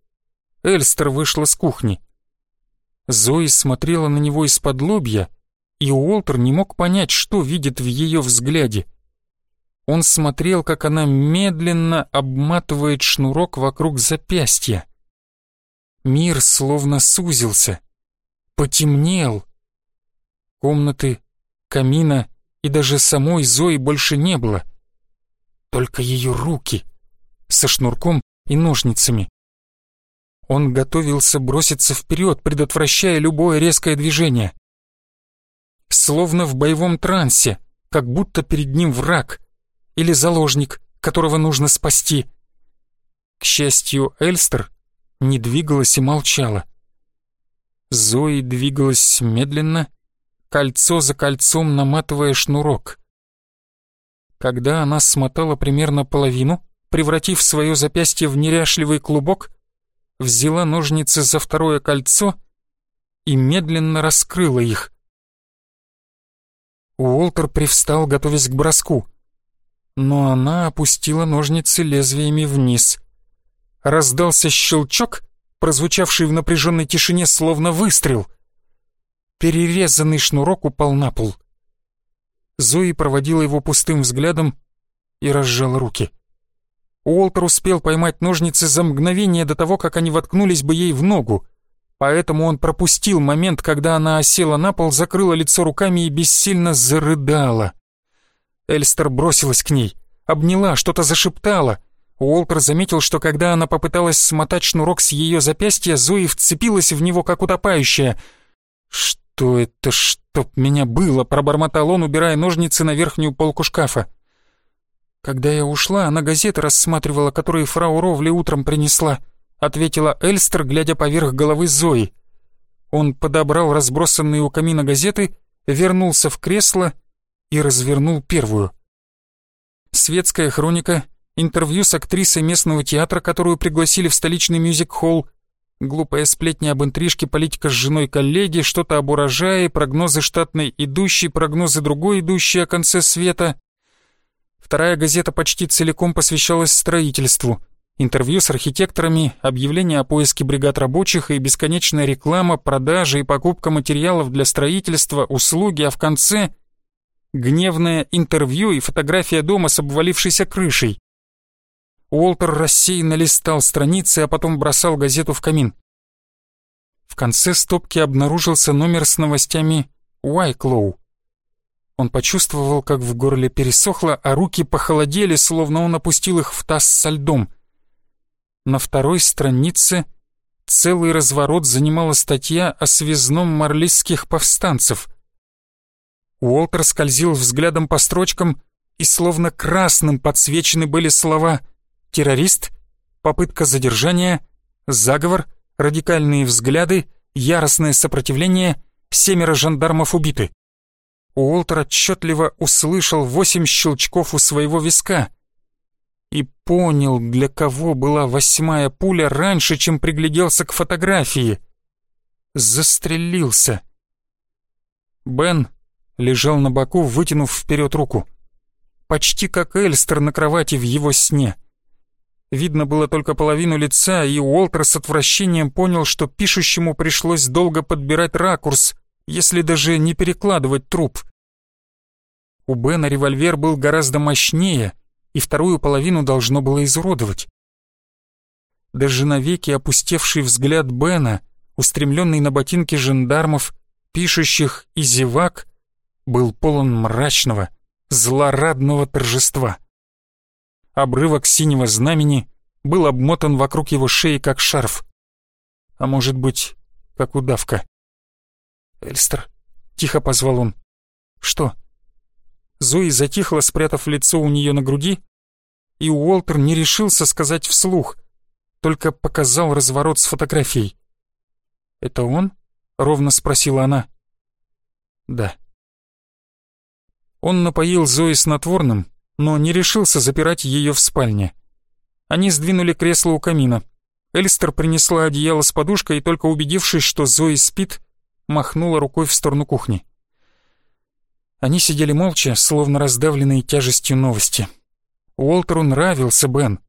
Эльстер вышла с кухни. Зои смотрела на него из-под лобья, и Уолтер не мог понять, что видит в ее взгляде — он смотрел, как она медленно обматывает шнурок вокруг запястья. Мир словно сузился, потемнел. Комнаты, камина и даже самой Зои больше не было. Только ее руки со шнурком и ножницами. Он готовился броситься вперед, предотвращая любое резкое движение. Словно в боевом трансе, как будто перед ним враг — или заложник, которого нужно спасти. К счастью, Эльстер не двигалась и молчала. Зои двигалась медленно, кольцо за кольцом наматывая шнурок. Когда она смотала примерно половину, превратив свое запястье в неряшливый клубок, взяла ножницы за второе кольцо и медленно раскрыла их. Уолтер привстал, готовясь к броску но она опустила ножницы лезвиями вниз. Раздался щелчок, прозвучавший в напряженной тишине словно выстрел. Перерезанный шнурок упал на пол. Зои проводила его пустым взглядом и разжала руки. Уолтер успел поймать ножницы за мгновение до того, как они воткнулись бы ей в ногу, поэтому он пропустил момент, когда она осела на пол, закрыла лицо руками и бессильно зарыдала. Эльстер бросилась к ней, обняла, что-то зашептала. Уолтер заметил, что когда она попыталась смотать шнурок с ее запястья, Зои вцепилась в него, как утопающая. «Что это, чтоб меня было?» — пробормотал он, убирая ножницы на верхнюю полку шкафа. «Когда я ушла, она газеты рассматривала, которые фрау Ровли утром принесла», — ответила Эльстер, глядя поверх головы Зои. Он подобрал разбросанные у камина газеты, вернулся в кресло и развернул первую. Светская хроника, интервью с актрисой местного театра, которую пригласили в столичный мюзик-холл, глупая сплетня об интрижке политика с женой коллеги, что-то об урожае, прогнозы штатной идущей, прогнозы другой идущей о конце света. Вторая газета почти целиком посвящалась строительству. Интервью с архитекторами, объявление о поиске бригад рабочих и бесконечная реклама, продажа и покупка материалов для строительства, услуги, а в конце гневное интервью и фотография дома с обвалившейся крышей. Уолтер рассеянно листал страницы, а потом бросал газету в камин. В конце стопки обнаружился номер с новостями Уайклоу. Он почувствовал, как в горле пересохло, а руки похолодели, словно он опустил их в таз со льдом. На второй странице целый разворот занимала статья о связном марлистских повстанцев — Уолтер скользил взглядом по строчкам, и словно красным подсвечены были слова «террорист», «попытка задержания», «заговор», «радикальные взгляды», «яростное сопротивление», «семеро жандармов убиты». Уолтер отчетливо услышал восемь щелчков у своего виска и понял, для кого была восьмая пуля раньше, чем пригляделся к фотографии. Застрелился. Бен лежал на боку, вытянув вперед руку. Почти как Эльстер на кровати в его сне. Видно было только половину лица, и Уолтер с отвращением понял, что пишущему пришлось долго подбирать ракурс, если даже не перекладывать труп. У Бена револьвер был гораздо мощнее, и вторую половину должно было изуродовать. Даже навеки опустевший взгляд Бена, устремленный на ботинки жандармов, пишущих и зевак, был полон мрачного, злорадного торжества. Обрывок синего знамени был обмотан вокруг его шеи, как шарф. А может быть, как удавка. «Эльстер», — тихо позвал он. «Что?» Зои затихла, спрятав лицо у нее на груди, и Уолтер не решился сказать вслух, только показал разворот с фотографией. «Это он?» — ровно спросила она. «Да». Он напоил Зои снотворным, но не решился запирать ее в спальне. Они сдвинули кресло у камина. Эльстер принесла одеяло с подушкой и только убедившись, что Зои спит, махнула рукой в сторону кухни. Они сидели молча, словно раздавленные тяжестью новости. Уолтеру нравился Бен.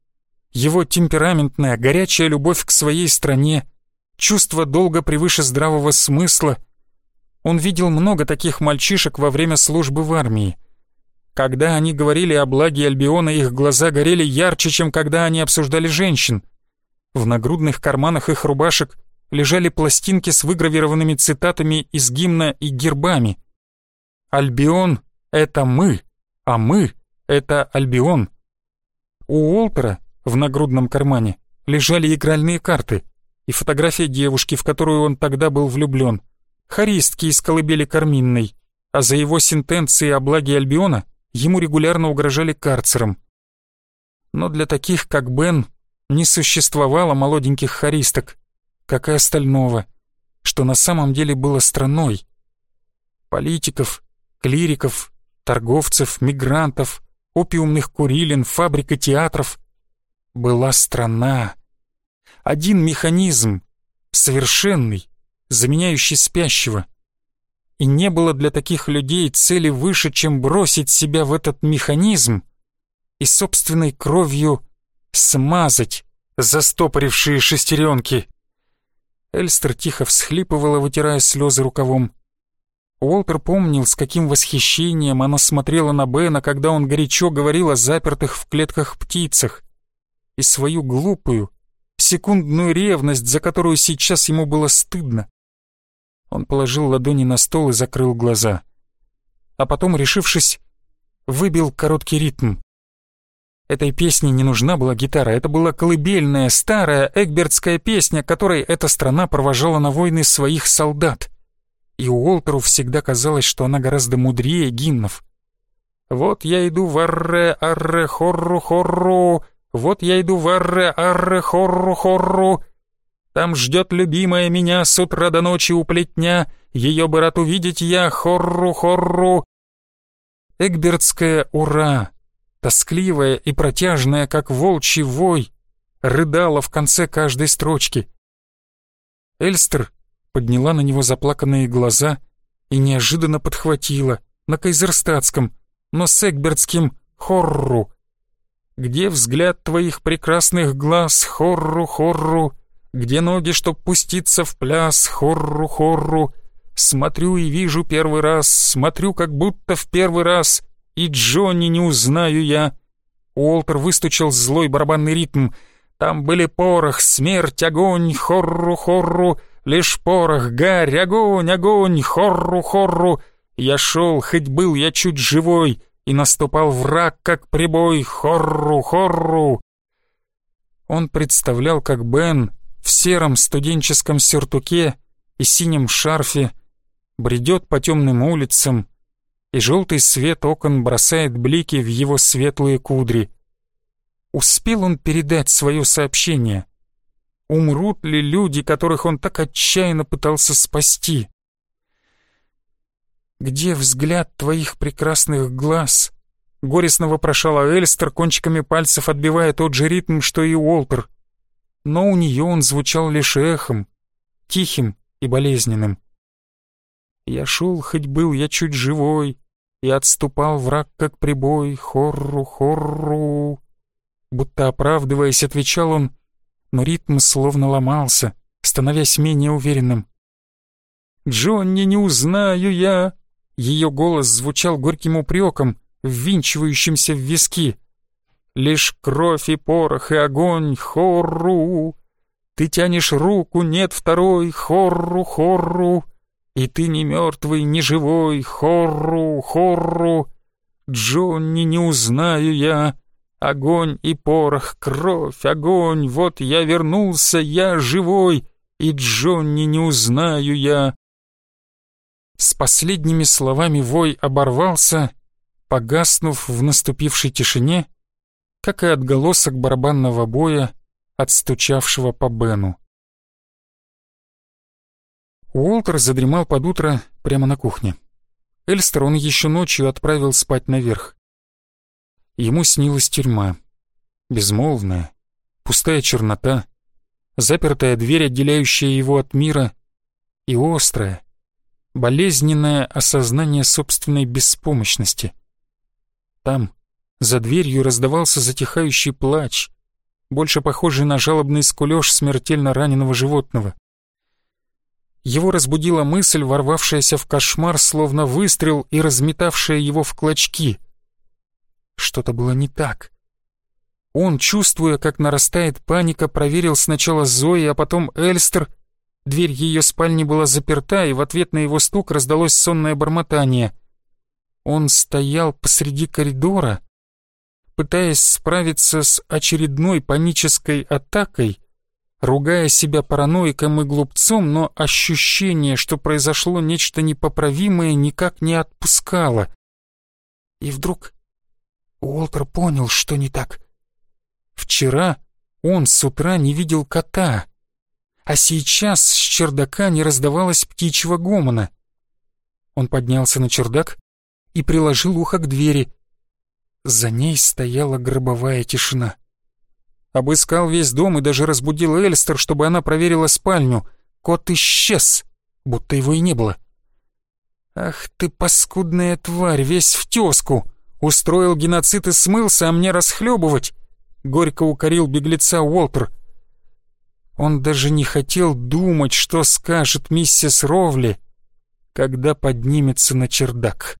Его темпераментная, горячая любовь к своей стране, чувство долга превыше здравого смысла. Он видел много таких мальчишек во время службы в армии. Когда они говорили о благе Альбиона, их глаза горели ярче, чем когда они обсуждали женщин. В нагрудных карманах их рубашек лежали пластинки с выгравированными цитатами из гимна и гербами. «Альбион — это мы, а мы — это Альбион». У Уолтера в нагрудном кармане лежали игральные карты и фотография девушки, в которую он тогда был влюблен, харистки из колыбели Карминной, а за его сентенции о благе Альбиона — ему регулярно угрожали карцером. Но для таких, как Бен, не существовало молоденьких харисток, как и остального, что на самом деле было страной. Политиков, клириков, торговцев, мигрантов, опиумных курилин, фабрик и театров. Была страна. Один механизм, совершенный, заменяющий спящего — и не было для таких людей цели выше, чем бросить себя в этот механизм и собственной кровью смазать застопорившие шестеренки. Эльстер тихо всхлипывала, вытирая слезы рукавом. Уолтер помнил, с каким восхищением она смотрела на Бена, когда он горячо говорил о запертых в клетках птицах, и свою глупую, секундную ревность, за которую сейчас ему было стыдно. Он положил ладони на стол и закрыл глаза. А потом, решившись, выбил короткий ритм. Этой песне не нужна была гитара, это была колыбельная, старая эгбертская песня, которой эта страна провожала на войны своих солдат. И Уолтеру всегда казалось, что она гораздо мудрее гимнов. «Вот я иду в арре, арре, хорру, хорру, вот я иду в арре, арре, хорру, хорру», там ждет любимая меня с утра до ночи у плетня, ее бы рад увидеть я, хорру-хорру. Эгбертская «Ура», тоскливая и протяжная, как волчий вой, рыдала в конце каждой строчки. Эльстер подняла на него заплаканные глаза и неожиданно подхватила на кайзерстатском, но с эгбертским «хорру». «Где взгляд твоих прекрасных глаз, хорру-хорру?» Где ноги, чтоб пуститься в пляс, хорру-хорру. Смотрю и вижу первый раз, смотрю, как будто в первый раз, и Джонни не узнаю я. Уолтер выстучил злой барабанный ритм. Там были порох, смерть, огонь, хорру-хорру, лишь порох, гарь, огонь, огонь, хорру-хорру. Я шел, хоть был я чуть живой, и наступал враг, как прибой, хорру-хорру. Он представлял, как Бен в сером студенческом сюртуке и синем шарфе, бредет по темным улицам, и желтый свет окон бросает блики в его светлые кудри. Успел он передать свое сообщение? Умрут ли люди, которых он так отчаянно пытался спасти? «Где взгляд твоих прекрасных глаз?» — горестно вопрошала Эльстер, кончиками пальцев отбивая тот же ритм, что и Уолтер но у нее он звучал лишь эхом, тихим и болезненным. Я шел, хоть был я чуть живой, и отступал враг, как прибой, хорру, хорру. Будто оправдываясь, отвечал он, но ритм словно ломался, становясь менее уверенным. Джонни, не узнаю я!» Ее голос звучал горьким упреком, ввинчивающимся в виски. «Лишь кровь и порох и огонь, хорру! Ты тянешь руку, нет второй, хорру, хорру! И ты не мертвый, не живой, хорру, хорру! Джонни, не узнаю я!» Огонь и порох, кровь, огонь, вот я вернулся, я живой, и Джонни не узнаю я. С последними словами вой оборвался, погаснув в наступившей тишине, как и отголосок барабанного боя, отстучавшего по Бену. Уолтер задремал под утро прямо на кухне. Эльстер он еще ночью отправил спать наверх. Ему снилась тюрьма. Безмолвная, пустая чернота, запертая дверь, отделяющая его от мира, и острая, болезненное осознание собственной беспомощности. Там, за дверью, раздавался затихающий плач, больше похожий на жалобный скулёж смертельно раненого животного. Его разбудила мысль, ворвавшаяся в кошмар, словно выстрел и разметавшая его в клочки. Что-то было не так. Он, чувствуя, как нарастает паника, проверил сначала Зои, а потом Эльстер Дверь ее спальни была заперта, и в ответ на его стук раздалось сонное бормотание. Он стоял посреди коридора, пытаясь справиться с очередной панической атакой, ругая себя параноиком и глупцом, но ощущение, что произошло нечто непоправимое, никак не отпускало. И вдруг Уолтер понял, что не так. Вчера он с утра не видел кота — а сейчас с чердака не раздавалось птичьего гомона. Он поднялся на чердак и приложил ухо к двери. За ней стояла гробовая тишина. Обыскал весь дом и даже разбудил Эльстер, чтобы она проверила спальню. Кот исчез, будто его и не было. «Ах ты, паскудная тварь, весь в тёзку! Устроил геноцид и смылся, а мне расхлебывать!» Горько укорил беглеца Уолтер. Он даже не хотел думать, что скажет миссис Ровли, когда поднимется на чердак.